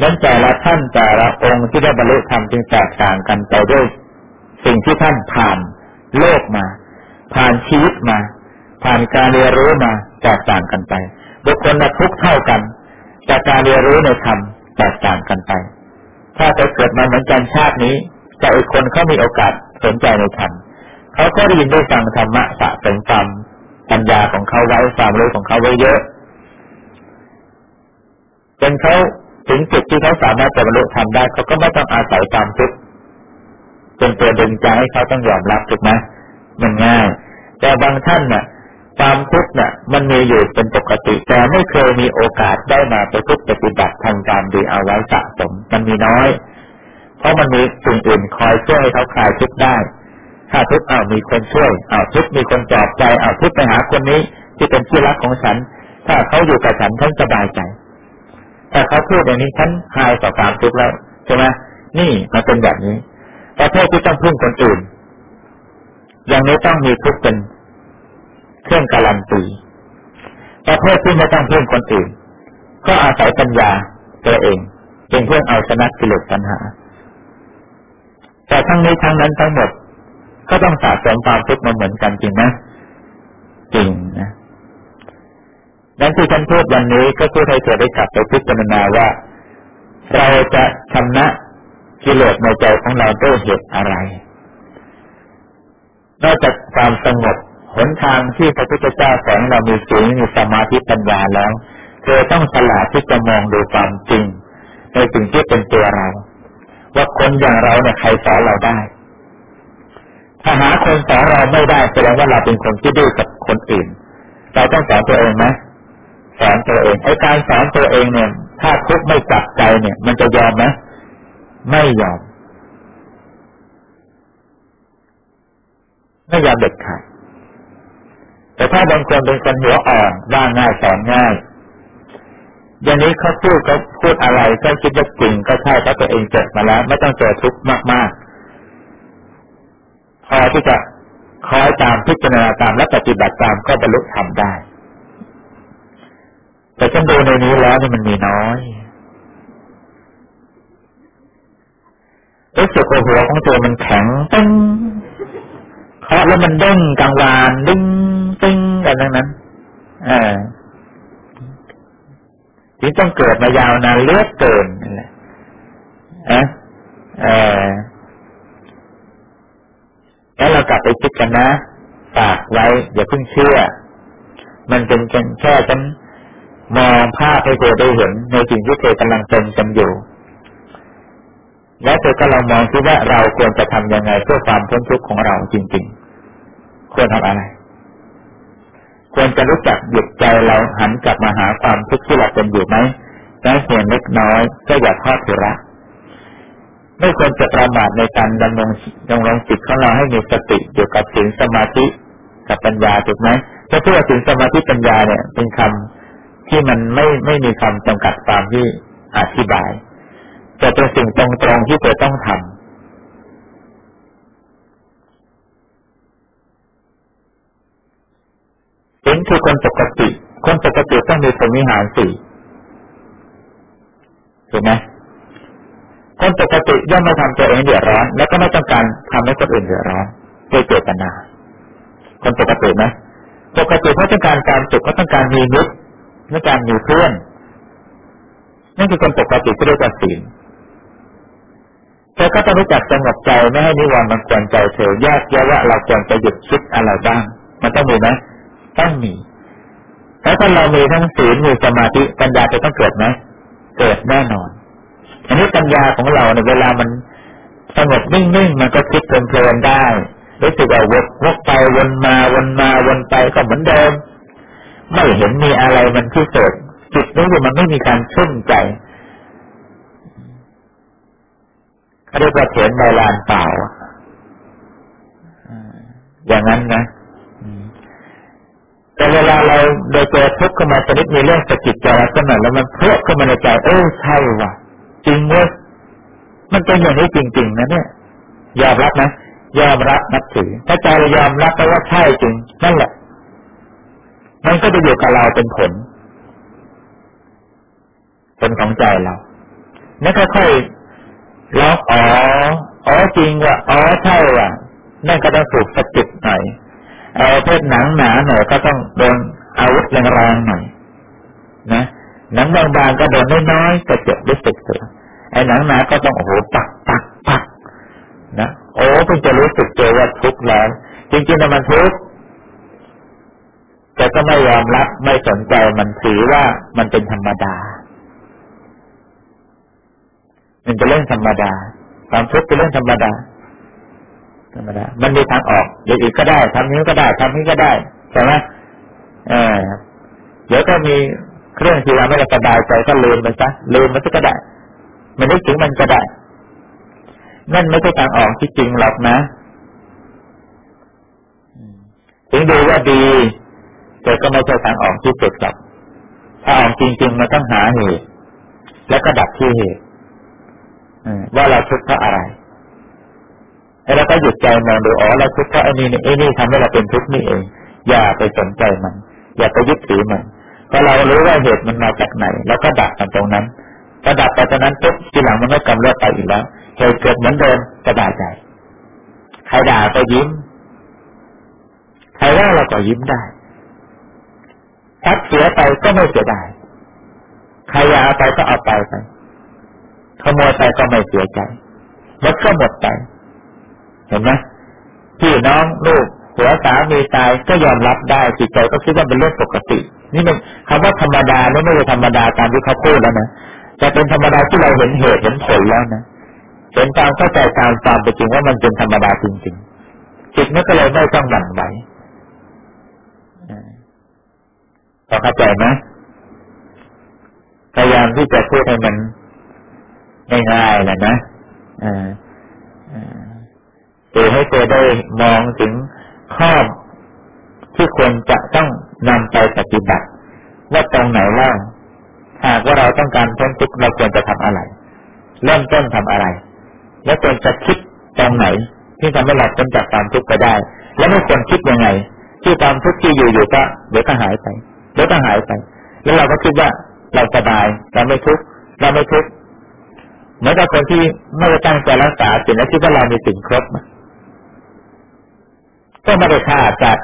นั้นแต่ละท่านแต่ละองค์ที่ได้บรรลุธรรมจึงแตกต่างกันไปด้วย สิ่งที่ท่านผ่านโลกมา ผ่านชีวิตมา ผ่านการเรียนรู้มาแตกต่างกันไป บุคคลละทุกเท่ากัน แต่การเรียนรู้ในธรรมแตกต่างกันไป ถ้าจะเกิดมาเหมือนกันชาตินี้ แต่อีกคนเขามีโอกาสสนใจในธรรมเขาก็ได้ยินได้ฟังธรรมะสะสมความปัญญาของเขาไว้ความรู้ของเขาไว้เยอะจนเขา ถึงจุดที่เขาสามารถจะบรรลุธรรมได้เขาก็ไม่ต้องอาศัยความทุกข์เป็นตัวดึงใจให้เขาต้องยอมรับถูกไหมมันง่าย แต่บางท่านน่ะ ความทุกข์น่ะ มันมีอยู่เป็นปกติ แต่ไม่เคยมีโอกาสได้มาไปทุกปฏิบัติทางการดีเอาไว้สะสม มันมีน้อย เพราะมันมีสิ่งอื่นคอยช่วยให้เขาคลายทุกข์ได้ ถ้าทุกข์อ้าวมีคนช่วยอ้าวทุกข์มีคนปลอบใจอ้าวทุกข์ไปหาคนนี้ที่เป็นที่รักของฉัน ถ้าเขาอยู่กับฉันฉันสบายใจ ถ้าเขาพูดอย่างนี้ฉันหายต่อความทุกข์แล้วใช่ไหมนี่มันเป็นแบบนี้ประเภทที่ต้องพึ่งคนอื่น อย่างนี้ต้องมีทุกข์เป็นเครื่องการันตีประเภทที่ไม่ต้องพึ่งคนอื่น ก็อาศัยปัญญาตัวเองเป็นเครื่องเอาชนะกิเลสปัญหา แต่ทั้งนี้ทั้งนั้นทั้งหมด ก็ต้องสะสมความทุกข์มาเหมือนกันจริงไหมจริงนะ นั้นที่ฉันพูดวันนี้ก็เพื่อให้เธอได้กลับไปพิจารณาว่า เราจะชำนะกิเลสในใจของเราด้วยเหตุอะไร นอกจากความสงบหนทางที่พระพุทธเจ้าสอนเรามีสูงมีสมาธิปัญญาแล้ว เธอต้องฉลาดที่จะมองดูความจริง ในสิ่งที่เป็นตัวเรา ว่าคนอย่างเราเนี่ยใครสอนเราได้ ถ้าหาคนสอนเราไม่ได้แสดงว่าเราเป็นคนที่ดื้อกับคนอื่น เราต้องสอนตัวเองไหม สอนตัวเองไอ้การสอนตัวเองเนี่ย ถ้าทุกไม่จับใจเนี่ย มันจะยอมไหมไม่ยอม ไม่ยอมเด็ดขาดแต่ถ้าบางคนเป็นคนหัวอ่อนว่าง่ายสอนง่ายอย่างนี้เขาพูดเขาพูดอะไรก็คิดว่าจริงก็ใช่เพราะตัวเองเจอมาแล้ว ไม่ต้องเจอทุกข์มากๆพอที่จะคอยตามพิจารณาตามและปฏิบัติตามก็บรรลุธรรมได้ แต่ฉันดูในนี้แล้วนี่มันมีน้อยรู้สึกว่าหัวของตัวมันแข็งตึ้งคาะแล้วมันเด้งกลางวานดิ้งติ้งกันทั้งนั้นอ่าที่ต้องเกิดมายาวนานเลือดเกินนั่นแหละอะเออแล้วเรากลับไปคิดกันนะฝากไว้อย่าเพิ่งเชื่อ มันเป็นแค่ฉัน มองภาพให้เธอได้เห็นในสิ่งที่เธอกำลังเป็นกันอยู่ และเธอก็ลองมองที่ว่าเราควรจะทำยังไงเพื่อความพ้นทุกข์ของเราจริง ๆ ควรทำอะไร ควรจะรู้จักหยุดใจเราหันกลับมาหาความทุกข์ที่เราเป็นอยู่ไหมแม้เพียงเล็กน้อยก็อย่าทอดทิ้งไม่ควรจะประมาทในการดำรงดำรงจิตของเราให้มีสติอยู่กับศีลสมาธิกับปัญญาถูกไหมถ้าพูดว่าศีลสมาธิปัญญาเนี่ยเป็นคำ ที่มันไม่ไม่มีคำจำกัดตามที่อธิบาย แต่เป็นสิ่งตรงๆที่เธอต้องทำศีลคือคนปกติ คนปกติต้องมีสมิหารสี่ถูกไหมคนปกติย่อมไม่ทำตัวเองเดือดร้อน แล้วก็ไม่ต้องการทำให้คนอื่นเดือดร้อนด้วยเจตนา คนปกติไหมปกติเขาต้องการการสุขเขาต้องการมีมิตร ต้องการมีเพื่อนนั่นคือคนปกติที่เรียกว่าศีลเธอก็ต้องรู้จักสงบใจไม่ให้นิวรณ์มันกวนใจเธอแยกแยะว่าเราควรจะหยุดคิดอะไรบ้าง มันต้องมีไหมต้องมีแล้วถ้าเรามีทั้งศีลมีสมาธิปัญญาจะต้องเกิดไหมเกิดแน่นอน อันนี้ปัญญาของเราเนี่ยเวลามันสงบนิ่งๆมันก็คิดเพลินๆได้รู้สึกว่าวกวกไปวนมาวนมาวนไปก็เหมือนเดิม ไม่เห็นมีอะไรมันพิเศษจิตนี้มันไม่มีการชุ่มใจเขาเรียกว่าเถียนใบลานเปล่าอย่างนั้นนะแต่เวลาเราโดยเจอทุกข์เข้ามาชนิดมีเรื่องสะกิดใจเราสักหน่อยแล้วมันเพื่อเข้ามาในใจเออใช่ว่ะ จริงเว้ยมันเป็นอย่างนี้จริง ๆ นะเนี่ยยอมรับนะยอมรับนับถือถ้าใจเรายอมรับไปว่าใช่จริงนั่นแหละ มันก็จะอยู่กับเราเป็นผล เป็นของใจเรานี่ค่อยๆแล้วอ๋ออ๋อจริงว่ะอ๋อใช่ว่ะนั่นก็ต้องถูกสะกิดหน่อยเอาเพศหนังหนาหน่อยก็ต้องโดนอาวุธแรงๆหน่อยนะหนังบางๆก็โดนน้อยๆก็เจ็บรู้สึกเถอะไอ้หนังหนาก็ต้องโอ้โหปักปักปักนะโอ้เพิ่งจะรู้สึกเจอว่าทุกข์แล้ว จริงๆมันทุกข์ แต่ก็ไม่ยอมรับไม่สนใจมันถือว่ามันเป็นธรรมดา มันจะเรื่องธรรมดา ความทุกข์เป็นเรื่องธรรมดา ธรรมดา มันมีทางออกอย่างอื่นก็ได้ทำนี้ก็ได้ทำนี้ก็ได้ใช่ไหมเออเดี๋ยวก็มีเครื่องที่เราไม่ได้สบายใจก็ลืมไปซะลืมมันก็ได้มันนึกถึงมันก็ได้ นั่นไม่ใช่ทางออกที่จริงหรอกนะถึงดูว่าดี แต่ก็ไม่ใช่ทางออกที่สุดหรอกทาออกจริงๆมันต้องหาเหตุแล้วก็ดับที่เหตุว่าเราทุกข์เพราะอะไรแล้วก็หยุดใจมองดูอ๋อเราทุกข์เพราะไอ้นี่ไอ้นี่ทำให้เราเป็นทุกข์นี่เอง อย่าไปสนใจมัน อย่าไปยึดถือมันพอเรารู้ว่าเหตุมันมาจากไหน แล้วก็ดับมันตรงนั้นพอดับไปตรงนั้นปุ๊บทีหลังมันไม่กำเริบไปอีกแล้วเหตุเกิดเหมือนเดิมสบายใจใครด่าก็ยิ้มใครว่าเราก็ยิ้มได้ ทัดเสียไปก็ไม่เสียดายใครยาไปก็เอาไปไปขโมยไปก็ไม่เสียใจหมดก็หมดไป เห็นไหมพี่น้องลูกหัวสามีตายก็ยอมรับได้จิตใจก็คิดว่าเป็นเรื่องปกติ นี่มันคำว่าธรรมดาไม่ไม่ใช่ธรรมดาตามที่เขาพูดแล้วนะแต่เป็นธรรมดาที่เราเห็นเหตุเห็นผลแล้วนะเห็นตามเข้าใจตามตามไปจริงว่ามันเป็นธรรมดาจริงๆจิตนี้ก็เลยไม่ต้องหวั่นไหว พอเข้าใจไหมพยายามที่จะพูดให้มันง่ายๆแหละนะอ่าคือให้เธอได้มองถึงข้อที่ควรจะต้องนำไปปฏิบัติ ว่าตรงไหนล่างหากว่าเราต้องการพ้นทุกข์เราควรจะทำอะไร เริ่มต้นทำอะไร แล้วควรจะคิดตรงไหน ที่ทำให้เราพ้นจากความทุกข์ไปได้ แล้วไม่ควรคิดยังไง ที่ความทุกข์ที่อยู่อยู่ก็เดี๋ยวก็หายไป เดี๋ยวก็หายไป แล้วเราก็คิดว่าเราสบายเราไม่ทุกข์เราไม่ทุกข์เหมือนกับคนที่ไม่ได้ตั้งใจรักษาสิ่งแล้วคิดว่าเรามีสิ่งครบก็ไม่ได้ฆ่าจัด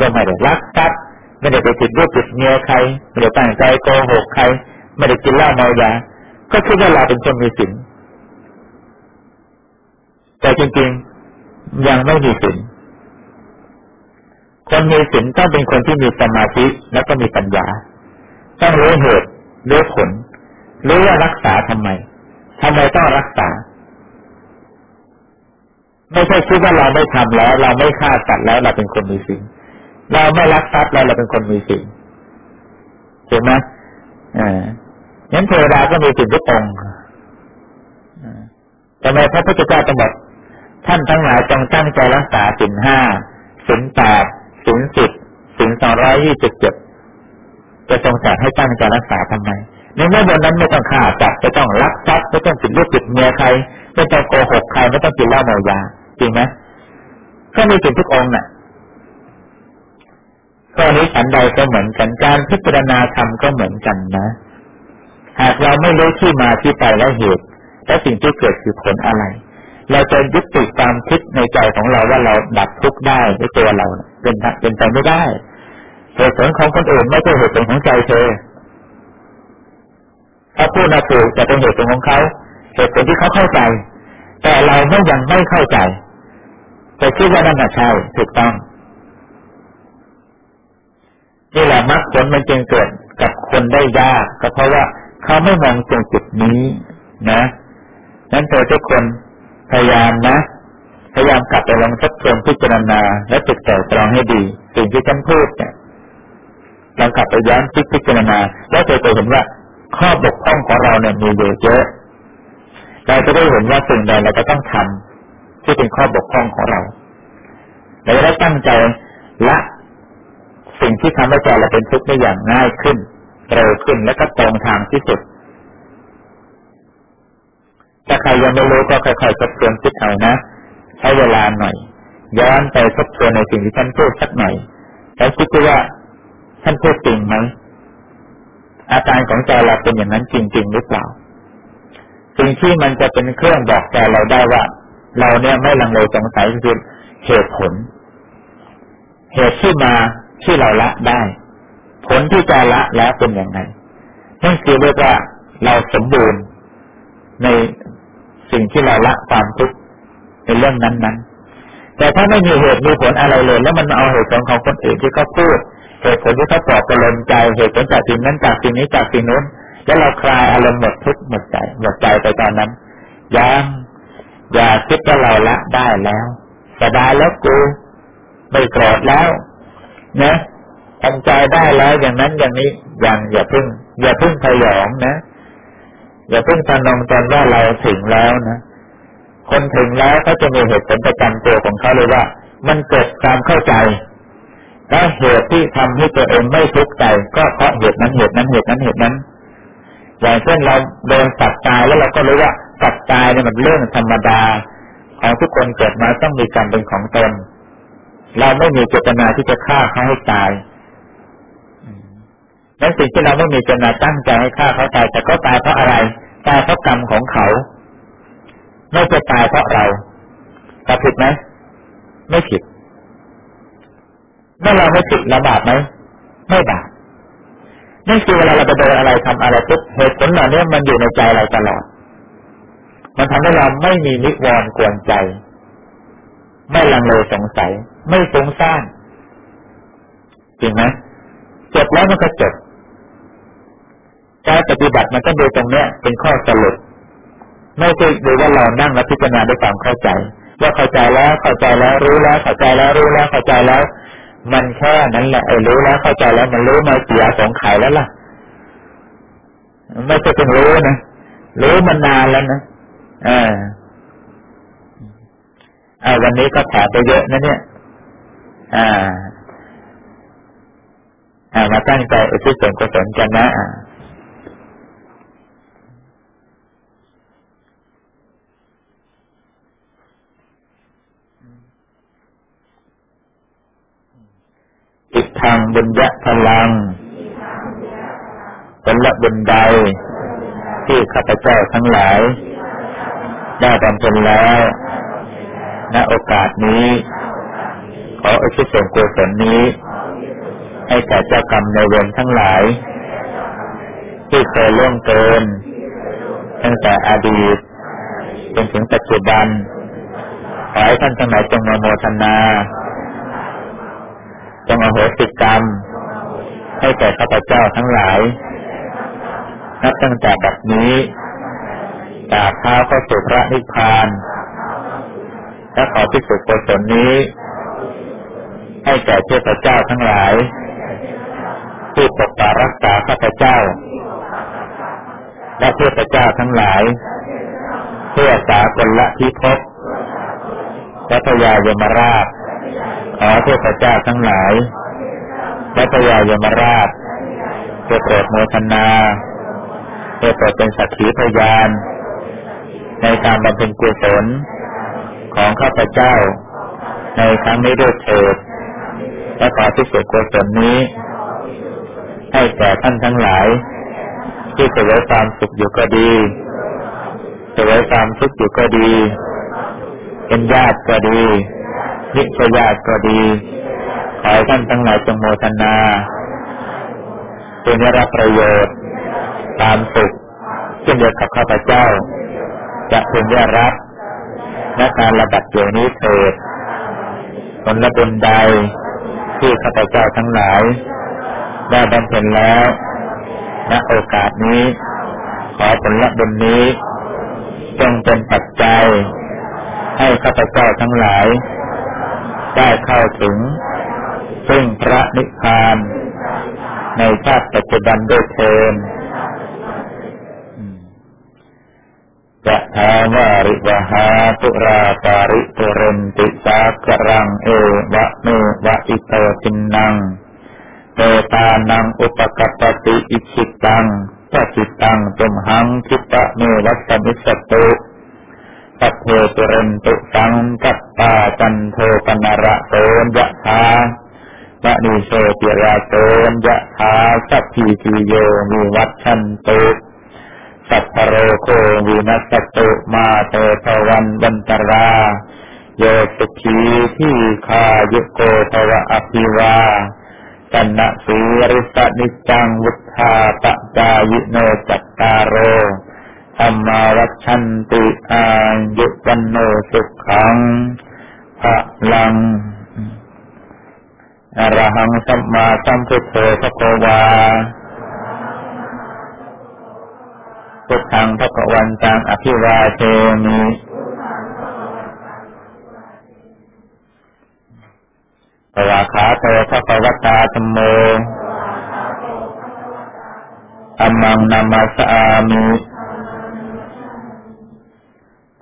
ก็ไม่ได้รักทรัพย์ไม่ได้ไปติดรูปติดเมียใคร ไม่ได้ตั้งใจโกหกใคร ไม่ได้กินเหล้าเมายาก็คิดว่าเราเป็นคนมีศีลแต่จริงๆ ยังไม่มีศีล คนมีศีลต้องเป็นคนที่มีสมาธิแล้วก็มีปัญญา ต้องรู้เหตุรู้ผล รู้ว่ารักษาทำไมทำไมต้องรักษา ไม่ใช่คิดว่าเราไม่ทำแล้ว เราไม่ฆ่าสัตว์แล้วเราเป็นคนมีศีลเราไม่รักทรัพย์แล้วเราเป็นคนมีศีลเห็นไหมอ่างั้นเทวดาก็มีศีลทุกองค์ทำไมพระพุทธเจ้าต้องบอกท่านทั้งหลายจงตั้งใจรักษาศีลห้าศีลแปด ศีลสิบศีลสองร้อยยี่สิบเจ็ดจะทรงสั่งให้ตั้งใจรักษาทำไมในเมื่อวันนั้นไม่ต้องฆ่าจับไม่ต้องรักทรัพย์ไม่ต้องติดลูกติดเมียใคร ไม่ต้องโกหกใครไม่ต้องกินเหล้าเมายาจริงไหมก็มีสิ่งทุกองค์น่ะข้อนี้ฉันใดก็เหมือนกันการพิจารณาธรรมก็เหมือนกันนะ หากเราไม่รู้ที่มาที่ไปและเหตุ และสิ่งที่เกิดคือผลอะไร เราจะยึดติดความคิดในใจของเราว่าเราดับทุกข์ได้ด้วยตัวเราเป็นเป็นไปไม่ได้เหตุผลของคนอื่นไม่ใช่เหตุผลของใจเธอเขาพูดมาถูกแต่เป็นเหตุผลของเขาเหตุผลที่เขาเข้าใจ แต่เราไม่ยังไม่เข้าใจ แต่คิดว่านั่นใช่ถูกต้องนี่แหละมรรคผลมันจึงเกิดกับคนได้ยากก็เพราะว่าเขาไม่มองตรงจุดนี้นะนั้นเธอทุกคน พยายามนะ พยายามกลับไปลองทบทวนพิจารณา และติดต่อตรองให้ดี สิ่งที่ฉันพูดเนี่ยลองกลับไปย้อนคิดพิจารณา แล้วเธอจะเห็นว่า ข้อบกพร่องของเราเนี่ยมีเยอะเยอะเราจะได้เห็นว่าสิ่งใดเราจะต้องทำที่เป็นข้อบกพร่องของเราเราจะได้ตั้งใจละสิ่งที่ทำให้ใจเราเป็นทุกข์ได้อย่างง่ายขึ้นเร็วขึ้นและก็ตรงทางที่สุด ถ้าใครยังไม่รู้ก็ค่อยๆทบทวนคิดเอานะ ใช้เวลาหน่อย ย้อนไปทบทวนในสิ่งที่ท่านพูดสักหน่อย แล้วคิดว่าท่านพูดจริงไหมอาการของใจเราเป็นอย่างนั้นจริง ๆ หรือเปล่า สิ่งที่มันจะเป็นเครื่องบอกใจเราได้ว่า เราเนี่ยไม่ลังเลสงสัยคือเหตุผล เหตุที่มาที่เราละได้ ผลที่จะละแล้วเป็นอยังไงนั่นคือเรียกว่าเราสมบูรณ์ใน สิ่งที่เราละความทุกข์ในเรื่องนั้นๆ แต่ถ้าไม่มีเหตุมีผลอะไรเลย แล้วมันเอาเหตุผลของคนอื่นที่เขาพูด เหตุผลที่เขาปลอบประโลมใจ เหตุผลจากสิ่งนั้นจากสิ่งนี้จากสิ่งนู้น แล้วเราคลายอารมณ์หมดทุกข์หมดใจหมดใจไปตอนนั้นยังอย่าคิดว่าเราละได้แล้วสบายแล้วกูไม่โกรธแล้วนะทำใจได้แล้วอย่างนั้นอย่างนี้ยังอย่าพึ่ง อย่าพึ่งพยองนะ อย่าเพึ่งพนองตนว่าเราถึงแล้วนะคนถึงแล้วเขาจะมีเหตุผลประจำตัวของเขาเลยว่า มันเกิดความเข้าใจและเหตุที่ทำให้ตัวเองไม่ทุกข์ใจ ก็เพราะเหตุนั้นเหตุนั้นเหตุนั้นเหตุนั้น อย่างเช่นเราโดนสัตว์ตายแล้วเราก็รู้ว่าสัตว์ตายเนี่ยมันเรื่องธรรมดา ของทุกคนเกิดมาต้องมีกรรมเป็นของตน เราไม่มีเจตนาที่จะฆ่าเขาให้ตาย นั้นสิ่งที่เราไม่มีเจตนาตั้งใจให้ฆ่าเขาตายแต่ก็ตายเพราะอะไร ตายเพราะกรรมของเขา ไม่จะตายเพราะเราแต่ผิดไหมไม่ผิด เมื่อเราไม่ผิดเราบาปไหมไม่บาปนั่นคือเวลาเราไปโดนอะไรทำอะไรปุ๊บเหตุผลเหล่านี้มันอยู่ในใจเราตลอด มันทำให้เราไม่มีนิวรณ์กวนใจ ไม่ลังเลสงสัย ไม่ฟุ้งซ่านจริงไหมจบแล้วมันก็จบ การปฏิบัติมันก็โดูตรงเนี้ยเป็นข้อสรุปไม่ใช่โดูว่าเรานั่งและพิจารณาด้วยความเข้าใจ ว่าเข้าใจแล้วเข้าใจแล้วรู้แล้วเข้าใจแล้วรู้แล้วเข้าใจแล้ว มันแค่นั้นแหละไอ้รู้แล้วเข้าใจแล้วมันรู้มาเสียสงไข่แล้วล่ะ ไม่ใช่เพิ่งรู้นะรู้มานานแล้วนะอ่าอ่าวันนี้ก็แถมไปเยอะนะเนี่ยอ่า อ่ามาตั้งใจอุทิศส่วนกุศลกันนะอ่าอิ ทางบุญยะพลังผละบุญใด ที่ข้าพเจ้าทั้งหลาย ได้บำเพ็ญแล้ว ณโอกาสนี้ ขออุทิศส่วนกุศลนี้ ให้แก่เจ้ากรรมในเวรทั้งหลาย ที่เคยล่วงเกิน ตั้งแต่อดีตจนถึงปัจจุบันขอให้ท่านทั้งหลายจงมโมทนา จงอโหสิกรรม ให้แก่ข้าพเจ้าทั้งหลาย นับตั้งแต่บัดนี้จากเท้าเข้าสู่พระนิพพานและขอที่สุดกุศลนี้ ให้แก่เทพเจ้าทั้งหลายที่ปกปักรักษาข้าพเจ้า และเทพเจ้าทั้งหลายเพื่อสากลละพิภพและพยายมราช ขอเทพเจ้าทั้งหลายและพยายมราชเพื่อโปรดโมทนาเพื่อโปรดเป็นสักขีพยาน ในการบำเพ็ญกุศลของข้าพเจ้า ในครั้งนี้ด้วยเถิดและขอที่สุดกุศลนี้ ให้แก่ท่านทั้งหลาย ที่เสวยความสุขอยู่ก็ดีเสวยความทุกข์อยู่ก็ดี เป็นญาติก็ดี นิชญาติก็ดี ขอให้ท่านทั้งหลายจงโมทนาเป็นรับประโยชน์ ตามสุขเช่นเดียวกับข้าพเจ้า จะพึงได้รับและการระดับเดียวนี้เถิดผละบุญใดที่ข้าพเจ้าทั้งหลาย ได้บำเพ็ญแล้วณโอกาสนี้ ขอผละบุญนี้ จงเป็นปัจจัย ให้ข้าพเจ้าทั้งหลาย ได้เข้าถึง ซึ่งพระนิพพาน ในชาติปัจจุบันด้วยเทินจะทาวาริวหาตุราปาริปุเรนติสาครังเอวะเมวะอิโต ทินนังเปตานังอุปะกัปปะติอิจฉิตังปัตถิตังตุมหัง ขิปปะเมวะ สะมิชฌะตุ สัพเพ ปูเรนตุสังกัปปาจันโทปัณณะระโสยะถา มะณิโชติระโสยะถาสัพพีติโยวิวัชชันตุสัพพะโรโควินัสสะตุมาเตภวันวันตราโยสุขีที่คายุโกภวะอภิวาสันนสีริสนิจังวุธาปจายิโนจัตตาโร ธรรมาวัชันติอายุวันโนสุขังพระลังอรหังสัมมาสัมพุทโธพระโกวาพุทธังพระกวันตังอภิวาเทมิปวาขาโตพระกวตตาธรรมโมอัมมังนามาสามิ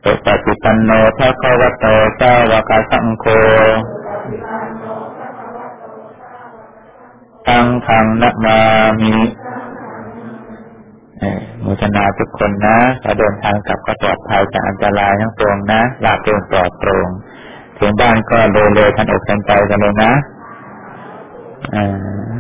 สุปฏิปันโนพระวตโตสาวกสังโฆตังทังนัมามิมุทนาทุกคนนะถ้าเดินทางกลับก็ปลอดภัยจากอันตรายทั้งปวงนะหลับเดินปลอดโปร่งถึงบ้านก็เร็วๆทันอกทันใจกันเลยนะอ่า